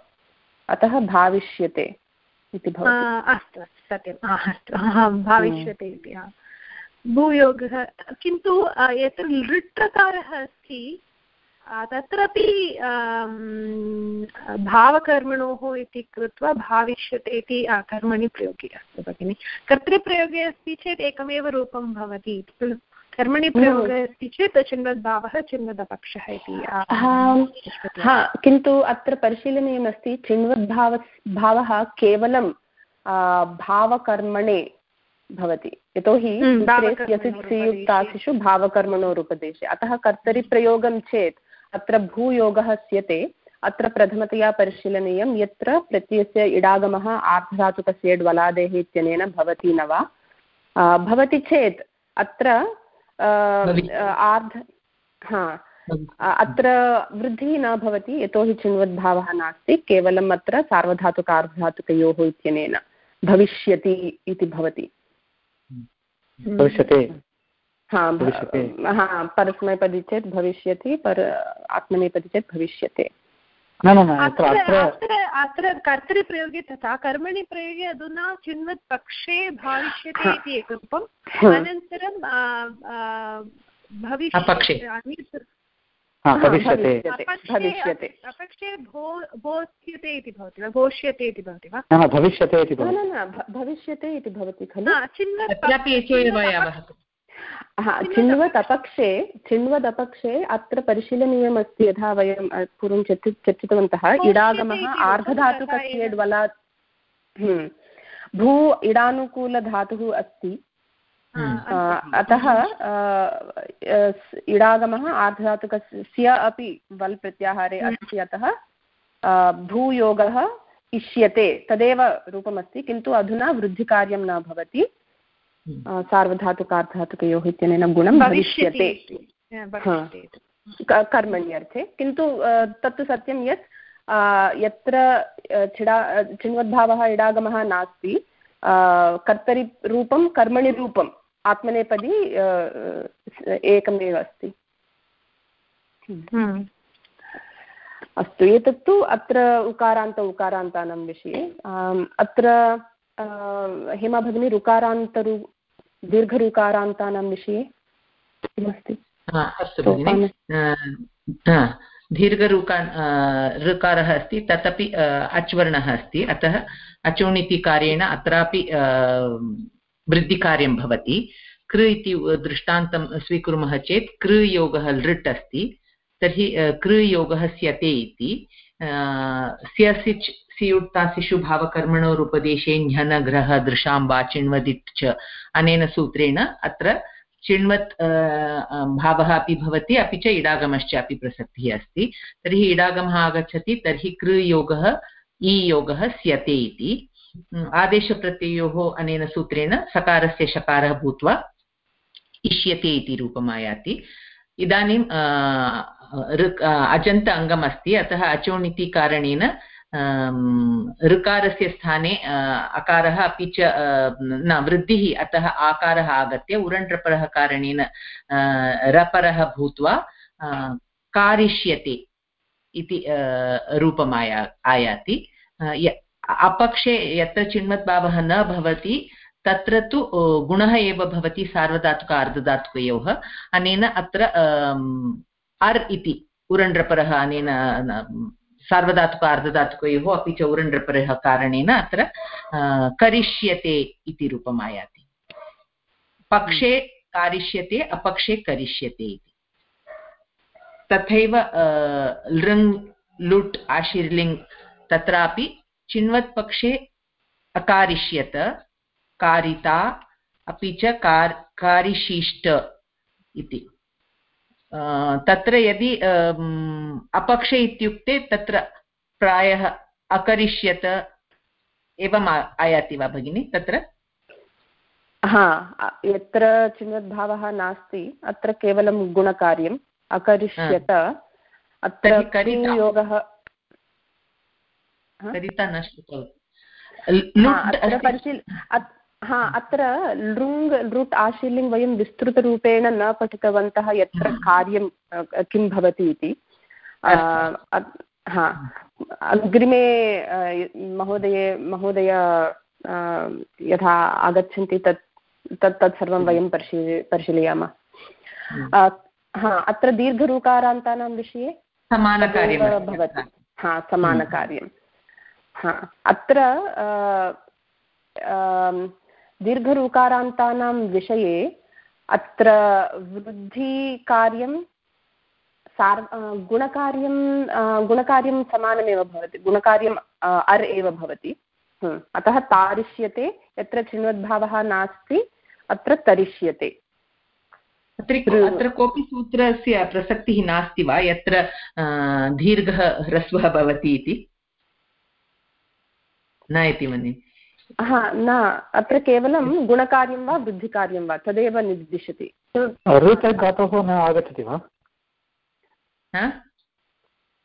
अतः भाविष्यते इति अस्तु अस्तु सत्यम्। अस्तु भाविष्यते इति भूयोगः। किन्तु यत्र लृट्रकारः अस्ति तत्रापि भावकर्मणोः इति कृत्वा भाविष्यते इति कर्मणि प्रयोगे अस्तु भगिनि। कर्तृप्रयोगे अस्ति चेत् एकमेव रूपं भवति खलु? कर्मणि प्रयोगः अस्ति चेत् चिन्वद्भावः चिन्वदपक्षः इति हा। किन्तु अत्र परिशीलनीयमस्ति चिन्वद्भाव भावः केवलं भावकर्मणे भवति। यतोहि यसित्सियुक्तासिषु भावकर्मणोरुपदेशे। अतः कर्तरिप्रयोगं चेत् अत्र भूयोगः स्यते। अत्र प्रथमतया परिशीलनीयं यत्र प्रत्ययस्य इडागमः आर्धधातुकस्य ड्वलादेः इत्यनेन भवति न वा? भवति चेत् अत्र आर्ध हा। अत्र वृद्धिः न भवति यतोहि चिण्वद्भावः नास्ति। केवलम् अत्र सार्वधातुकार्धधातुकयोः इत्यनेन भविष्यति इति भवति। भविष्यति। हा हा परस्मैपदी चेत् भविष्यति पर आत्मनेपदी चेत् भविष्यते। न न अत्र कर्तृप्रयोगे तथा कर्मणि प्रयोगे अधुना चिन्वत् पक्षे भविष्यति इति एकरूपम्। अनन्तरं भविष्यति भविष्यते। अपक्षे भोस्यते इति भवति वा? भोष्यते इति भवति वा? भविष्यते इति न न भविष्यते इति भवति खलु। चिण्वत् अपक्षे चिण्वद् अत्र परिशीलनीयमस्ति यथा वयं पूर्वं चर्चि चर्चितवन्तः। इडागमः आर्धधातुकस्य द्वलात् हम्म। भू इडानुकूलधातुः अस्ति। अतः इडागमः आर्धधातुकस्य अपि वल् प्रत्याहारे अस्ति अतः भूयोगः इष्यते तदेव रूपमस्ति किन्तु अधुना वृद्धिकार्यं न भवति। सार्वधातुकार्धधातुकयोः इत्यनेन गुणं भविष्यते कर्मण्यर्थे किन्तु तत्तु सत्यं यत् यत्र छिडा चिण्वद्भावः इडागमः नास्ति कर्तरि रूपं कर्मणि रूपम् आत्मनेपदी एकमेव अस्ति। हम्म। अस्तु एतत्तु अत्र उकारान्त उकारान्तानां विषये। अत्र हेमा भगिनी ऋकारान्तरु दीर्घऋकारान्तानां विषये किमस्ति? अस्तु भगिनि। दीर्घऋका ऋकारः अस्ति तदपि अच्वर्णः अस्ति। अतः अचोणितिकार्येण अत्रापि वृद्धिकार्यं भवति। कृ इति दृष्टान्तं स्वीकुर्मः चेत् कृयोगः लृट् अस्ति। तर्हि कृयोगः स्यते इति। स्यसिच् सियुक्तासिषु भावकर्मणोरुपदेशे ग्रह दृशां वा चिण्वदिट् च। अनेन सूत्रेण अत्र चिण्वत् भावः अपि भवति, अपि च इडागमश्च अपि प्रसक्तिः अस्ति। तर्हि इडागमः आगच्छति, तर्हि कृयोगः, ईयोगः स्यते इति। आदेशप्रत्ययोः अनेन सूत्रेण सकारस्य शकारः भूत्वा इष्यते इति रूपम् आयाति इदानीं अजन्त अङ्गम् अस्ति अतः अचोणिति कारणेन ऋकारस्य स्थाने अकारः अपि च न, वृद्धिः, अतः आकारः आगत्य उरण्ड्रपरः कारणेन रपरः भूत्वा कारिष्यते इति रूपम् आया आयाति. अपक्षे यत्र चिण्मद्भावः न भवति तत्र तु गुणः एव भवति सार्वधातुक अर्धधातुकयोः। अनेन अत्र अर् इति उरण्ड्रपरः अनेन सार्वधातुक अर्धधातुकयोः अपि च उरण्ड्रपरः कारणेन अत्र करिष्यते इति रूपम् आयाति। पक्षे कारिष्यते अपक्षे करिष्यते इति। तथैव लृङ् लुट् आशीर्लिङ् तत्रापि चिण्वत्पक्षे अकारिष्यत कारिता अपि च कार् कारिशिष्ट इति। तत्र यदि अपक्षे इत्युक्ते तत्र प्रायः अकरिष्यत एवम् आयाति वा भगिनि तत्र? हा यत्र चिन्वद्भावः नास्ति अत्र केवलं गुणकार्यम् अकरिष्यत अत्र योगः हा? अत्र लृङ् लृट् आशीलिङ् वयं विस्तृतरूपेण न पठितवन्तः यत्र कार्यं किं भवति इति. हा। अग्रिमे महोदये महोदय यथा आगच्छन्ति तत् तत् तत् सर्वं वयं परिशील परिशीलयामः। हा अत्र दीर्घरूकारान्तानां विषये समानकार्यं भवति। हा समानकार्यं हा अत्र दीर्घरूकारान्तानां विषये अत्र वृद्धिकार्यं सार् गुणकार्यं गुणकार्यं समानमेव भवति गुणकार्यम् अर् एव भवति। अतः तारिष्यते यत्र चिण्वद्भावः नास्ति अत्र तरिष्यते। अत्र कोऽपि सूत्रस्य प्रसक्तिः नास्ति वा यत्र दीर्घः ह्रस्वः भवति इति? न इति मन्ये। हा न अत्र केवलं गुणकार्यं वा वृद्धिकार्यं वा तदेव निर्दिशति। ऋत् धातोः न आगच्छति वा?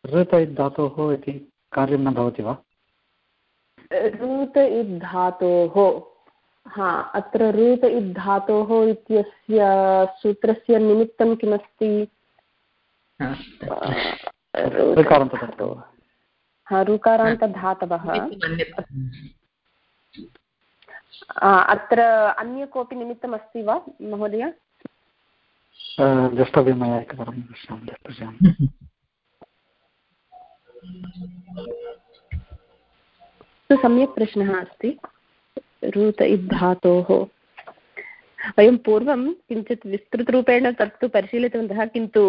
ऋत् धातोः इति कार्यं न भवति वा? ऋत् इद् धातोः हा अत्र ऋत् इद् धातोः इत्यस्य सूत्रस्य निमित्तं किमस्ति? ऋकारान्तधातवः अत्र अन्य कोऽपि निमित्तम् अस्ति वा महोदय? द्रष्टव्यं मया एकवारं पश्यामि सम्यक् प्रश्नः अस्ति रूत इद्धातोः वयं पूर्वं किञ्चित् विस्तृतरूपेण तत्तु परिशीलितवन्तः किन्तु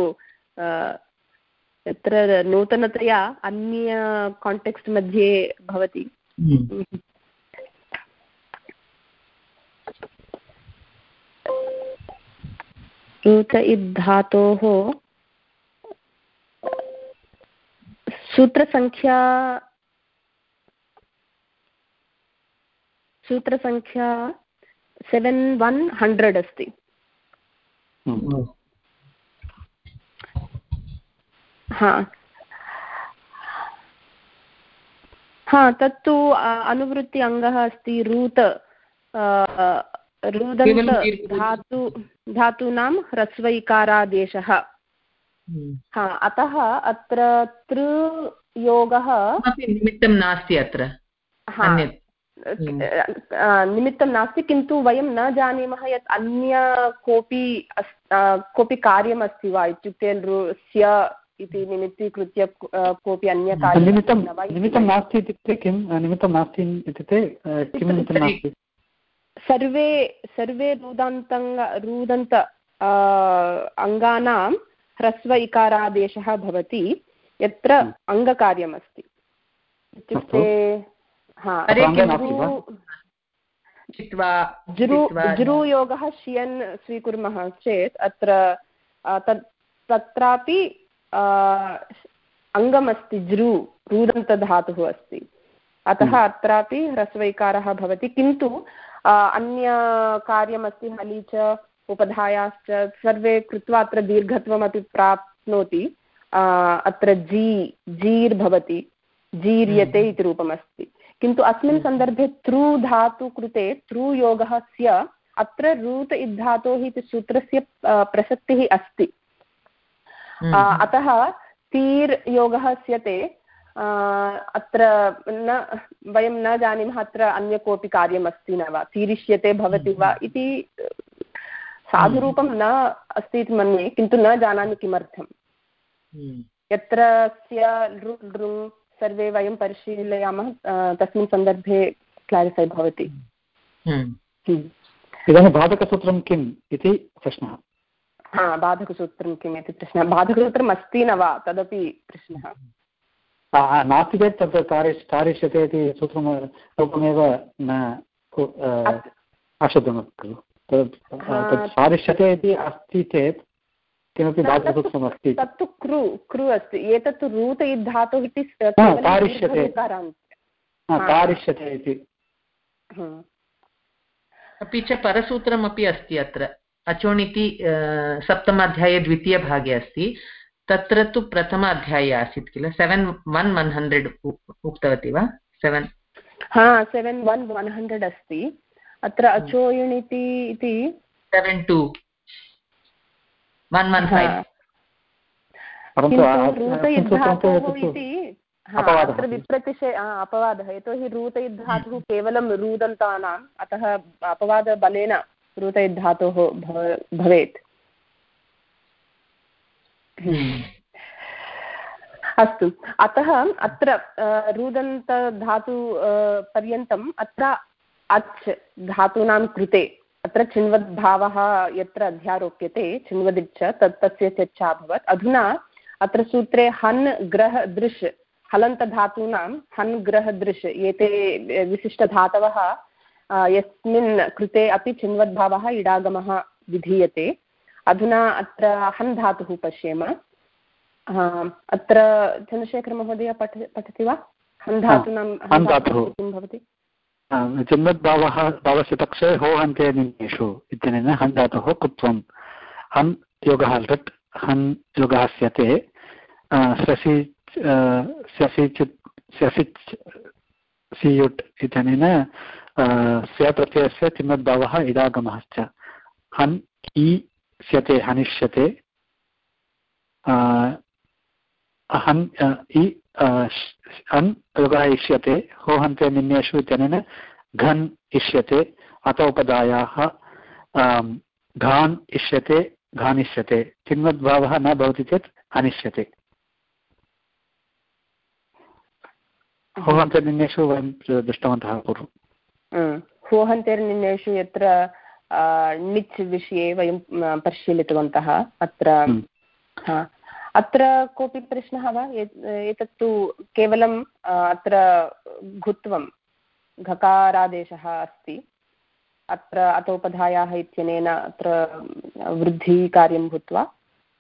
तत्र नूतनतया अन्य काण्टेक्स्ट् मध्ये भवति। रूत इद्धातोः सूत्रसङ्ख्या सूत्रसङ्ख्या सेवेन् वन् हण्ड्रेड् अस्ति। हा। हा तत्तु अनुवृत्ति अङ्गः अस्ति रूत रुदन्त धातु धातूनां ह्रस्वैकारादेशः। हा अतः अत्र तृयोगः निमित्तं नास्ति अत्र। निमित्तं नास्ति किन्तु वयं न जानीमः यत् अन्य कोऽपि कोऽपि कार्यमस्ति वा इत्युक्ते स्य इति निमित्तीकृत्य कोऽपि अन्य निमित्तं नास्ति इत्युक्ते किं? निमित्तं नास्ति इत्युक्ते किं निमित्तं नास्ति? सर्वे सर्वे रुदान्तङ्ग रुदन्त अङ्गानां ह्रस्व इकारादेशः भवति यत्र अङ्गकार्यमस्ति। इत्युक्ते जुरुयोगः शियन् स्वीकुर्मः चेत् अत्र तत् तत्रापि अङ्गमस्ति जृ रुदन्तधातुः अस्ति अतः। अत्रापि ह्रस्वैकारः भवति किन्तु अन्यकार्यमस्ति हलि च उपधायाश्च सर्वे कृत्वा अत्र दीर्घत्वमपि प्राप्नोति अत्र जी जीर्भवति जीर्यते। इति रूपमस्ति किन्तु अस्मिन्। सन्दर्भे तृ धातु कृते तृयोगः स्य अत्र रूत इद्धातोः इति सूत्रस्य प्रसक्तिः अस्ति। अतः तीर् योगः स्यते अत्र न वयं न जानीमः अत्र अन्य कोऽपि कार्यमस्ति न वा तीरिष्यते भवति वा हम्म। इति साधुरूपं न अस्ति इति मन्ये किन्तु न जानामि किमर्थं यत्र स्य लृ सर्वे वयं परिशीलयामः तस्मिन् सन्दर्भे क्लारिफै भवति हम्म। हम्म। इदानीं बाधकसूत्रं किम् इति प्रश्नः हा बाधकसूत्रं किम् इति प्रश्नः बाधकसूत्रम् अस्ति न वा? तदपि प्रश्नः। नास्ति चेत् तत् कारिष् कारिष्यते इति सूत्रं रूपमेव न अशुद्धं खलु। तत् कारिष्यते इति अस्ति चेत् किमपि धातुसूत्रमस्ति तत्तु कृ कृ अस्ति। एतत्तु रूत धातुः इति कारिष्यते कारिष्यते इति। अपि च परसूत्रमपि अस्ति अत्र। अचोणिति सप्तमाध्याये द्वितीयभागे अस्ति। तत्र तु प्रथम अध्याये आसीत् किल? सेवेन् वन् वन् हण्ड्रेड् उक्तवती वा? सेवेन् हा सेवेन् वन् वन् हण्ड्रेड् अस्ति। अत्र अचोयिणिति इति सेवेन् टु। वन् वन् अत्र विप्रतिषे अपवादः। यतोहि रूतयुद्धातुः केवलं रूदन्तानाम् अतः अपवादबलेन रूतयुद्धातोः भवेत्। हम्म। अस्तु। अतः अत्र रुदन्तधातु पर्यन्तम् अत्र अच् धातूनां कृते अत्र चिन्वद्भावः यत्र अध्यारोप्यते चिन्वदिच्च तत् तस्य चर्चा अभवत्। अधुना अत्र सूत्रे हन् ग्रह दृश् हलन्तधातूनां हन् ग्रह दृश् एते विशिष्टधातवः यस्मिन् कृते अपि चिन्वद्भावः इडागमः विधीयते। अधुना अत्र हन् धातुः पश्येम। अत्र चन्द्रशेखरमहोदय पठ पठति वा? हन् धातूनां किं भवति? चिन्मद्भावः भावस्य पक्षे हो हन्ते निन्येषु इत्यनेन हन् धातोः कुत्वं हन् योगः लट् हन् योगः स्यते। शशि शशिचित् शशिच् सियुट् इत्यनेन स्यप्रत्ययस्य चिन्मद्भावः इडागमश्च हन् इ स्यते हनिष्यते हन् इ अन् योगः इष्यते हो हन्ते निन्येषु इत्यनेन घन् इष्यते अत उपदायाः घान् इष्यते घानिष्यते चिन्वद्भावः न भवति चेत् अनिष्यते हो हन्तनिन्येषु वयं दृष्टवन्तः पूर्वं होहन्तेर्निन्येषु यत्र णिच् विषये वयं परिशीलितवन्तः अत्र अत्र कोऽपि प्रश्नः वा? एतत्तु केवलम् अत्र घुत्वं घकारादेशः अस्ति। अत्र अतोपधायाः इत्यनेन अत्र वृद्धिकार्यं भूत्वा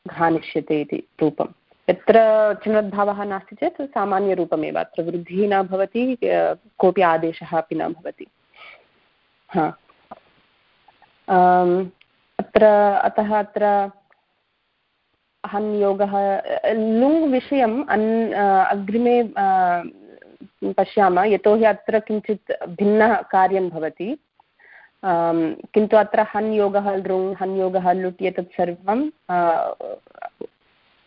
घानिष्यते इति रूपं। यत्र चिनोद्भावः नास्ति चेत् सामान्यरूपमेव अत्र वृद्धिः न भवति कोऽपि आदेशः अपि न भवति। अत्र, अतः अत्र हन् योगः, लुङ् विषयम् अन् अग्रिमे पश्यामः यतोहि अत्र किञ्चित् भिन्नः कार्यं भवति। किन्तु अत्र हन् योगः, लृङ्, हन् योगः, लुट् एतत् सर्वं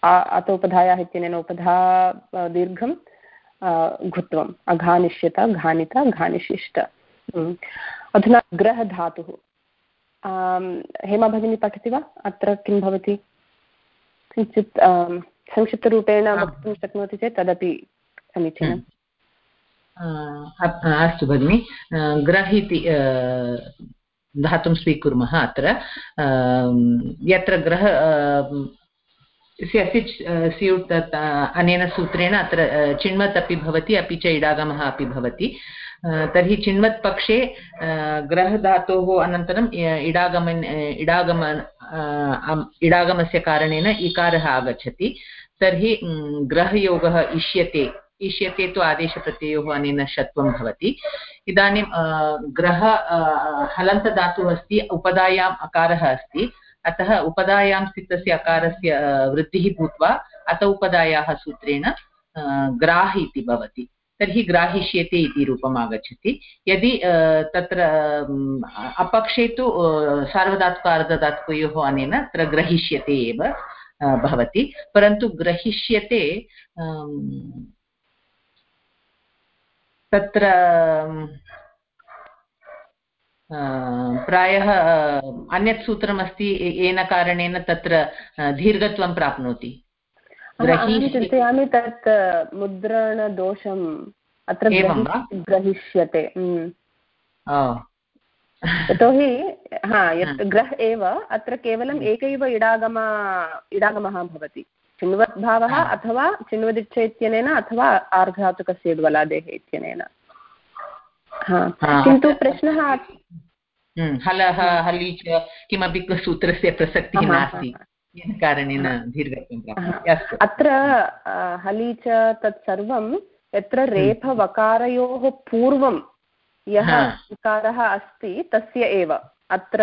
अतोपधायाः इत्यनेन उपधा दीर्घं घुत्वम्। अघानिष्यत, घानित, घानिशिष्ट। अधुना ग्रहधातुः। हेमा भगिनी पठति वा? अत्र किं भवति? किञ्चित् संक्षिप्तरूपेण वक्तुं शक्नोति चेत् तदपि समीचीनम्। अस्तु भगिनि। ग्रह इति धातुं स्वीकुर्मः अत्र। यत्र ग्रह सिच् स्यूट् अनेन सूत्रेण अत्र चिण्मत् अपि भवति अपि च इडागमः अपि भवति। तर्हि चिण्मत् पक्षे ग्रहधातोः अनन्तरम् इडागमन् इडागम इडागमस्य कारणेन इकारः आगच्छति। तर्हि ग्रहयोगः इष्यते। इष्यते तु आदेशप्रत्ययोः अनेन षत्वं भवति। इदानीं ग्रह हलन्तधातुः अस्ति, उपदायाम् अकारः अस्ति। अतः उपदायां स्थितस्य अकारस्य वृद्धिः भूत्वा, अत उपदायाः सूत्रेण ग्राह् इति भवति। तर्हि ग्राहिष्यते इति रूपम् आगच्छति। यदि तत्र अपक्षे तु सार्वधातुक अनेन तत्र ग्रहिष्यते एव भवति। परन्तु ग्रहिष्यते तत्र प्रायः, अन्यत् सूत्रमस्ति येन कारणेन तत्र दीर्घत्वं प्राप्नोति। चिन्तयामि तत् मुद्रणदोषम् अत्र ग्रहिष्यते यतोहि हा यत् ग्रह एव अत्र केवलम् एक एव इडागम इडागमः भवति। चिण्वद्भावः अथवा चिण्वदिच्छ इत्यनेन अथवा आर्धातुकस्य द्वलादेः इत्यनेन। किन्तु प्रश्नः हलः हलि च किमपि सूत्रस्य प्रसक्तिः नास्ति। कारणेन दीर्घत्वं अत्र हलि च तत्सर्वं यत्र रेफवकारयोः पूर्वं यः विकारः अस्ति तस्य एव। अत्र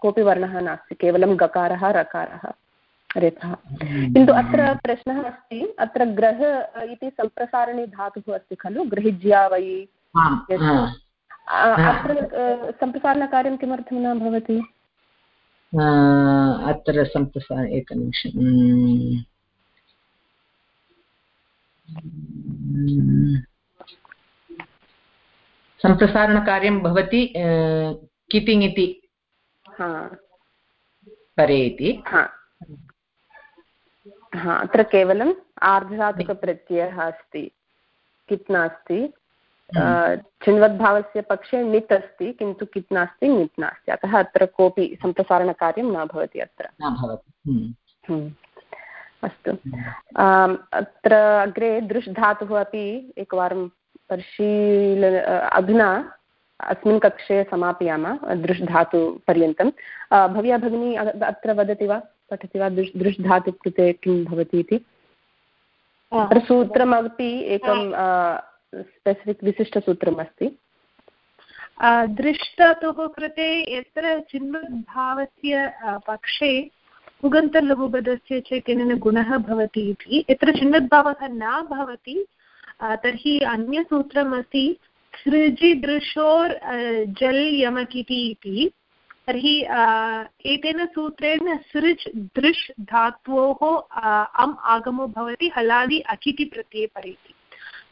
कोऽपि वर्णः नास्ति केवलं गकारः रकारः रेफः। किन्तु अत्र प्रश्नः अस्ति अत्र ग्रह इति सम्प्रसारणे धातुः अस्ति खलु गृहिज्या वै अत्र सम्प्रसारणकार्यं किमर्थं न भवति? अत्र सम्प्रसार एकनिमिषम् सम्प्रसारणकार्यं भवति कितिङ् इति परे इति हा अत्र केवलम् आर्धधातुकप्रत्ययः अस्ति कित् नास्ति चिण्वद्भावस्य पक्षे णित् अस्ति किन्तु कित् नास्ति णित् नास्ति। अतः अत्र कोऽपि सम्प्रसारणकार्यं न भवति अत्र। अस्तु। अत्र अग्रे दृश् धातुः अपि एकवारं परिशीलन अधुना अस्मिन् कक्षे समापयामः दृश् धातुपर्यन्तं भव्या भगिनी अत्र वदति वा? पठति वा? दृश् दृश् धातु कृते किं भवति इति? अत्र सूत्रमपि एकं स्पेसिफिक् विशिष्टसूत्रम् अस्ति दृष्टतुः कृते यत्र चिन्वद्भावस्य पक्षे उगन्तलघुपदस्य चैतन्येन गुणः भवति इति यत्र चिन्वद्भावः न भवति तर्हि अन्यसूत्रमस्ति सृजिदृशोर् जल् यमकिति इति तर्हि एतेन सूत्रेण सृज् दृश् धात्वोः अम् आगमो भवति हलादि अकिति प्रत्यये परे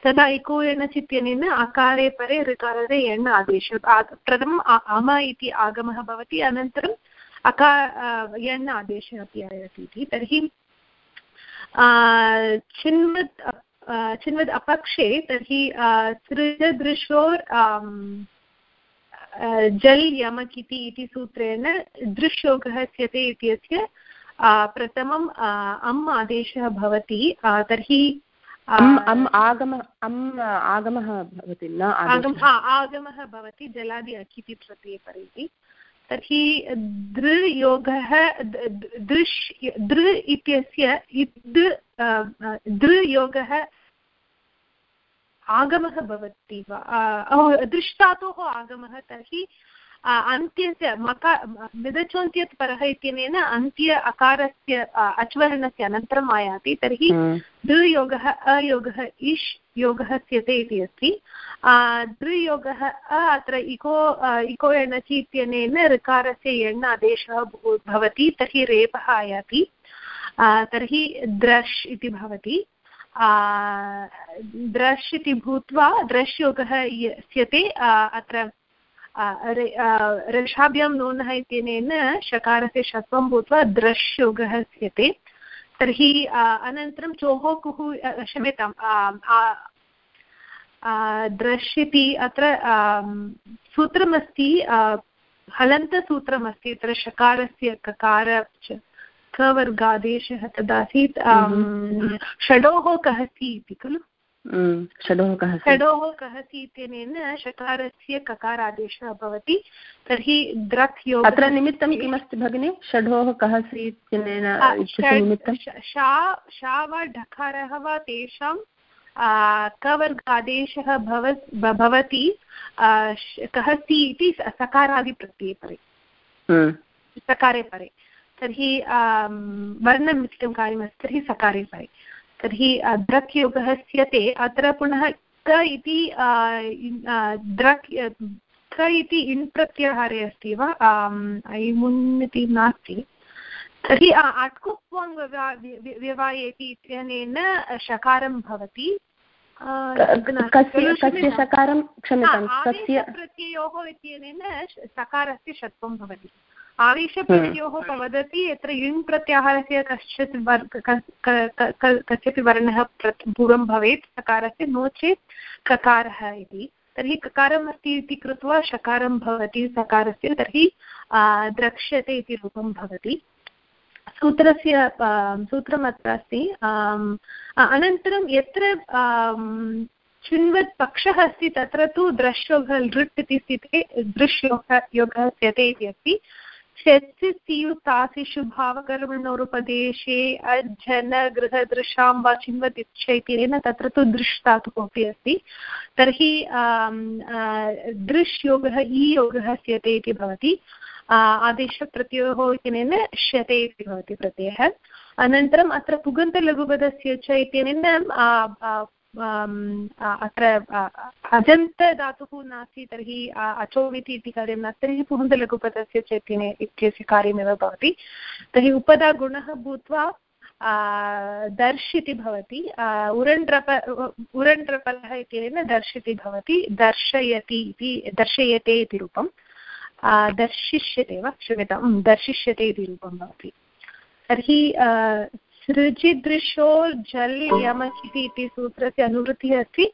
तदा इको एणचित्यनेन अकारे परे ऋकारे एण् आदेश। प्रथमम् अम इति आगमः भवति अनन्तरम् अका एण् आदेशः अपि आयाति इति। तर्हि चिन्वत् चिन्वद् अपक्षे तर्हि सृजदृशोर् जल् यमक् इति इति सूत्रेण दृश्योगः स्यते इत्यस्य प्रथमम् अम् आदेशः भवति। तर्हि अम् आगमः अम् आगमः भवति न आगमः भवति जलादि अकिति प्रत्यये परे इति तर्हि दृयोगः दृश् दृ इत्यस्य दृयोगः आगमः भवति वा? दृष्टातोः आगमः तर्हि अन्त्यस्य मका मिदचोन्त्यत् परः इत्यनेन अन्त्य अकारस्य अच्वर्णस्य अनन्तरम् आयाति तर्हि दृयोगः अयोगः इष् योगः स्यते इति अस्ति दृयोगः अत्र इको इको एणचि इत्यनेन ऋकारस्य एण् आदेशः भवति तर्हि रेपः आयाति तर्हि द्रश् इति भवति द्रश् इति भूत्वा द्रश् योगः स्यते अत्र रक्षाभ्यां नूनः इत्यनेन शकारस्य शत्वं भूत्वा द्रश्योगः स्यते। तर्हि अनन्तरं चोः कुः क्षम्यतां द्रश् इति अत्र सूत्रमस्ति हलन्तसूत्रमस्ति अत्र शकारस्य ककार कवर्गादेशः तदासीत् षडोः कहसि इति खलु? षडोः कः षडोः कहसि इत्यनेन शकारस्य ककारादेशः भवति तर्हि द्रक् योग अत्र निमित्तं किमस्ति भगिनि? षडोः कहसि इत्यनेन शा शा वा ढकारः वा तेषां कवर्गादेशः भव भवति कहसि इति सकारादिप्रत्यये परे। सकारे परे। तर्हि वर्णमिष्टं कार्यमस्ति तर्हि सकारे परे। तर्हि द्रक् योगः स्यते अत्र पुनः क इति द्रक् क इति इन् प्रत्याहारे अस्ति वा? ऐमुन् इति नास्ति। तर्हि अट्कुप्वङ् व्यवायेति इत्यनेन शकारं भवति। कस्य क्षम्यतां प्रत्ययोः इत्यनेन सकारस्य षत्वं भवति। आवेशप्रत्ययोः वदति यत्र युङ् प्रत्याहारस्य कश्चित् कस्यपि वर्णः पूर्वं भवेत् सकारस्य नो चेत् ककारः इति। तर्हि ककारम् अस्ति इति कृत्वा शकारं भवति सकारस्य तर्हि द्रक्ष्यते इति रूपं भवति। सूत्रस्य सूत्रम् अत्र अस्ति अनन्तरं यत्र चिन्वत् पक्षः अस्ति तत्र तु दृश्योगः लृट् इति स्थिते दृश्योगः योगः स्यते इति अस्ति। षट्सियुक्तासिषु भावकर्मणोरुपदेशे अजन गृहदृशां वा चिन्वत् इत्येतेन तत्र तु दृश् धातुः अस्ति। तर्हि दृश् योगः ई योगः स्यते इति भवति आदेशप्रत्ययोः इत्यनेन श्यते इति भवति प्रत्ययः। अनन्तरम् अत्र पुगन्तलघुपदस्य च इत्यनेन अत्र अजन्तधातुः नास्ति, तर्हि अचोविति इति कार्यं नास्ति तर्हि पुगन्तलघुपदस्य चैत्यने इत्यस्य कार्यमेव भवति। तर्हि उपदागुणः भूत्वा दर्श् इति भवति उरण्ड्रप, उरण्ड्रपलः इत्यनेन दर्श् इति भवति, दर्शयति इति, दर्शयते इति रूपं दर्शिष्यते वा क्षम्यतां दर्शिष्यते इति रूपं भवति। तर्हि सृजिदृशोर्जल् यमचिति इति सूत्रस्य अनुवृत्तिः अस्ति।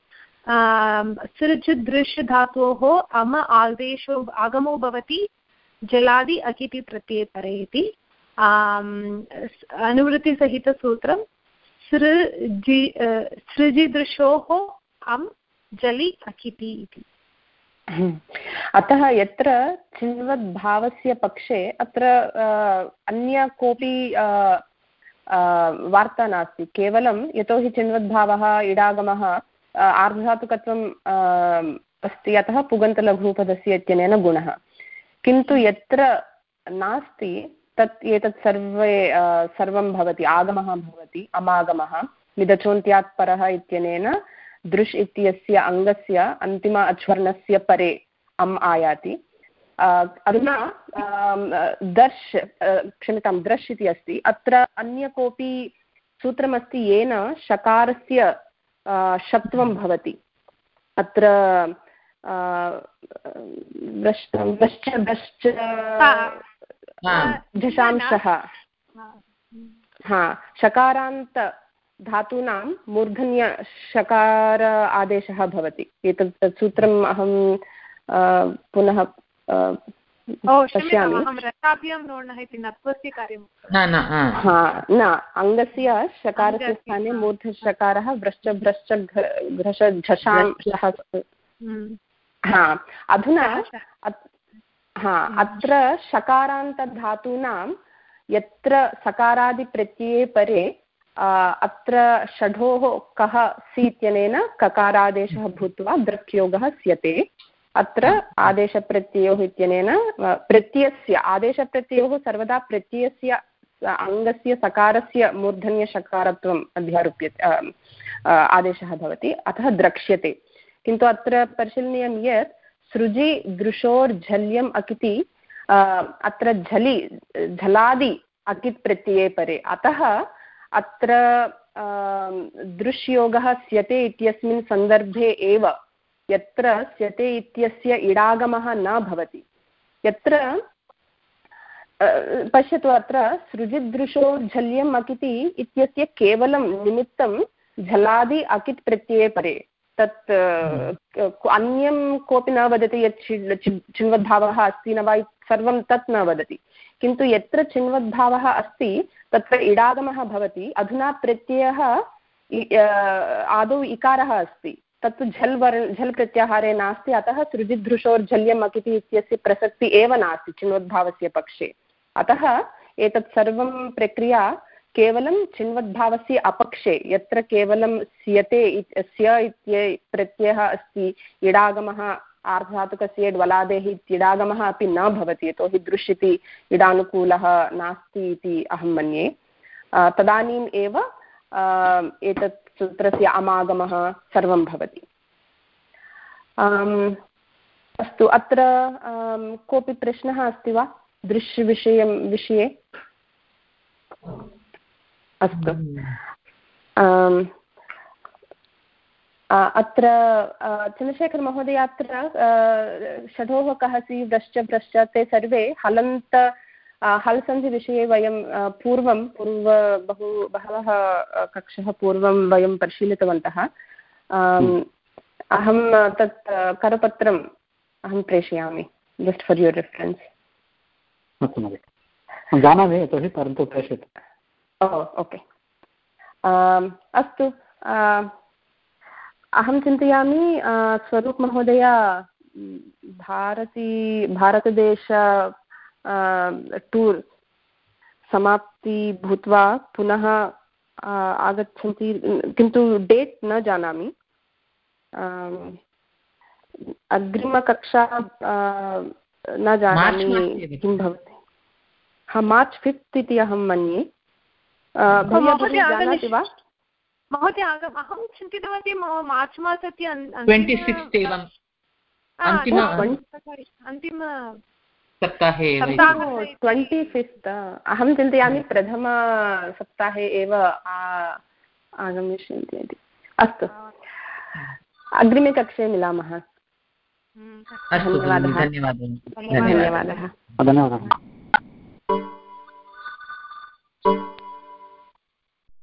सृजदृश् धातोः अम आदेशो आगमो भवति, जलादि अकिति प्रत्यये परे इति अनुवृत्तिसहितसूत्रं सृजि सृजिदृशोः अम् जलि अकिति इति। अतः यत्र चिन्वद्भावस्य पक्षे अत्र अन्य कोऽपि वार्ता नास्ति। केवलं यतोहि चिन्वद्भावः, इडागमः आर्धधातुकत्वम् अस्ति, अतः पुगन्तलघुपदस्य इत्यनेन गुणः। किन्तु यत्र नास्ति, तत् एतत् सर्वे सर्वं भवति। आगमः भवति, अमागमः मिदचोन्त्यात् परः इत्यनेन दृश् इत्यस्य अङ्गस्य अन्तिम अच्वर्णस्य परे अम् आयाति। अधुना दर्श् क्षम्यतां द्रश् इति अस्ति। अत्र अन्य कोऽपि सूत्रमस्ति येन शकारस्य शत्वं भवति। अत्र झषांशः। हा। शकारान्त धातूनां मूर्धन्यषकार आदेशः भवति। एतत् सूत्रम् अहं पुनः न अङ्गस्य शकारस्य स्थाने मूर्धषकारः भ्रश्च घ्रश झषांशः हम्म। हा अधुना हा अत्र शकारान्तधातूनां यत्र सकारादिप्रत्यये परे अत्र षढोः कः सि इत्यनेन ककारादेशः भूत्वा दृक्योगः स्यते अत्र आदेशप्रत्ययोः इत्यनेन प्रत्ययस्य आदेशप्रत्ययोः सर्वदा प्रत्ययस्य अङ्गस्य सकारस्य मूर्धन्यषकारत्वम् अध्यारोप्यते आदेशः भवति अतः द्रक्ष्यते। किन्तु अत्र परिशीलनीयं यत् सृजि दृशोर्झल्यम् अकिति अत्र झलि झलादि अकित् प्रत्यये परे। अतः अत्र दृश्योगः स्यते इत्यस्मिन् सन्दर्भे एव यत्र स्यते इत्यस्य इडागमः न भवति। यत्र पश्यतु अत्र सृजिदृशोर्झल्यम् अकिति इत्यस्य केवलं निमित्तं झलादि अकित् प्रत्यये परे। तत् अन्यं कोऽपि न वदति यत् चिन्वद्भावः अस्ति न वा सर्वं तत् न वदति। किन्तु यत्र चिन्वद्भावः अस्ति, तत्र इडागमः भवति। अधुना प्रत्ययः आदौ इकारः अस्ति। तत्तु झल् वर्ण झल् प्रत्याहारे नास्ति, अतः सृजिदृशोर्झल्यम् अकिति इत्यस्य प्रसक्ति एव नास्ति चिन्वद्भावस्य पक्षे। अतः एतत् सर्वं प्रक्रिया केवलं चिन्वद्भावस्य अपक्षे, यत्र केवलं स्यते स्य इत्य, प्रत्ययः अस्ति, इडागमः आर्धधातुकस्य ड्वलादेः इत्यिडागमः अपि न भवति, यतोहि दृश् इति इडानुकूलः नास्ति इति अहं मन्ये। तदानीम् एव एतत् सूत्रस्य अमागमः सर्वं भवति। अस्तु, अत्र कोऽपि प्रश्नः अस्ति वा दृश्यविषयं विषये अस्तु। अत्र चन्द्रशेखरमहोदय अत्र षडोः कः सि व्रश्च भ्रश्च ते सर्वे हलन्त हल्सन्धिविषये वयं पूर्वं पूर्व बहु बहवः कक्षः पूर्वं वयं परिशीलितवन्तः। अहं तत् करपत्रम् अहं प्रेषयामि जस्ट् फर् युर् रेफरेन्स् अस्तु महोदय जानामि यतोहि परन्तु प्रेषयतु। Oh okay. अस्तु अहं चिन्तयामि स्वरूपमहोदय भारती भारतदेश टूर् समाप्ति भूत्वा पुनः आगच्छन्ति। किन्तु डेट् न जानामि। अग्रिमकक्षा न जानामि किं भवति। हा मार्च् फिफ्त् इति अहं मन्ये। जानाति वा? महोदय अहं चिन्तितवती मार्च् मासस्य अन्तिम सप्ताहे ट्वेण्टि फिफ्त् अहं चिन्तयामि प्रथमसप्ताहे एव आगमिष्यन्ति इति। अस्तु। अग्रिमे कक्षे मिलामः। धन्यवादः। धन्यवादः। धन्यवादः।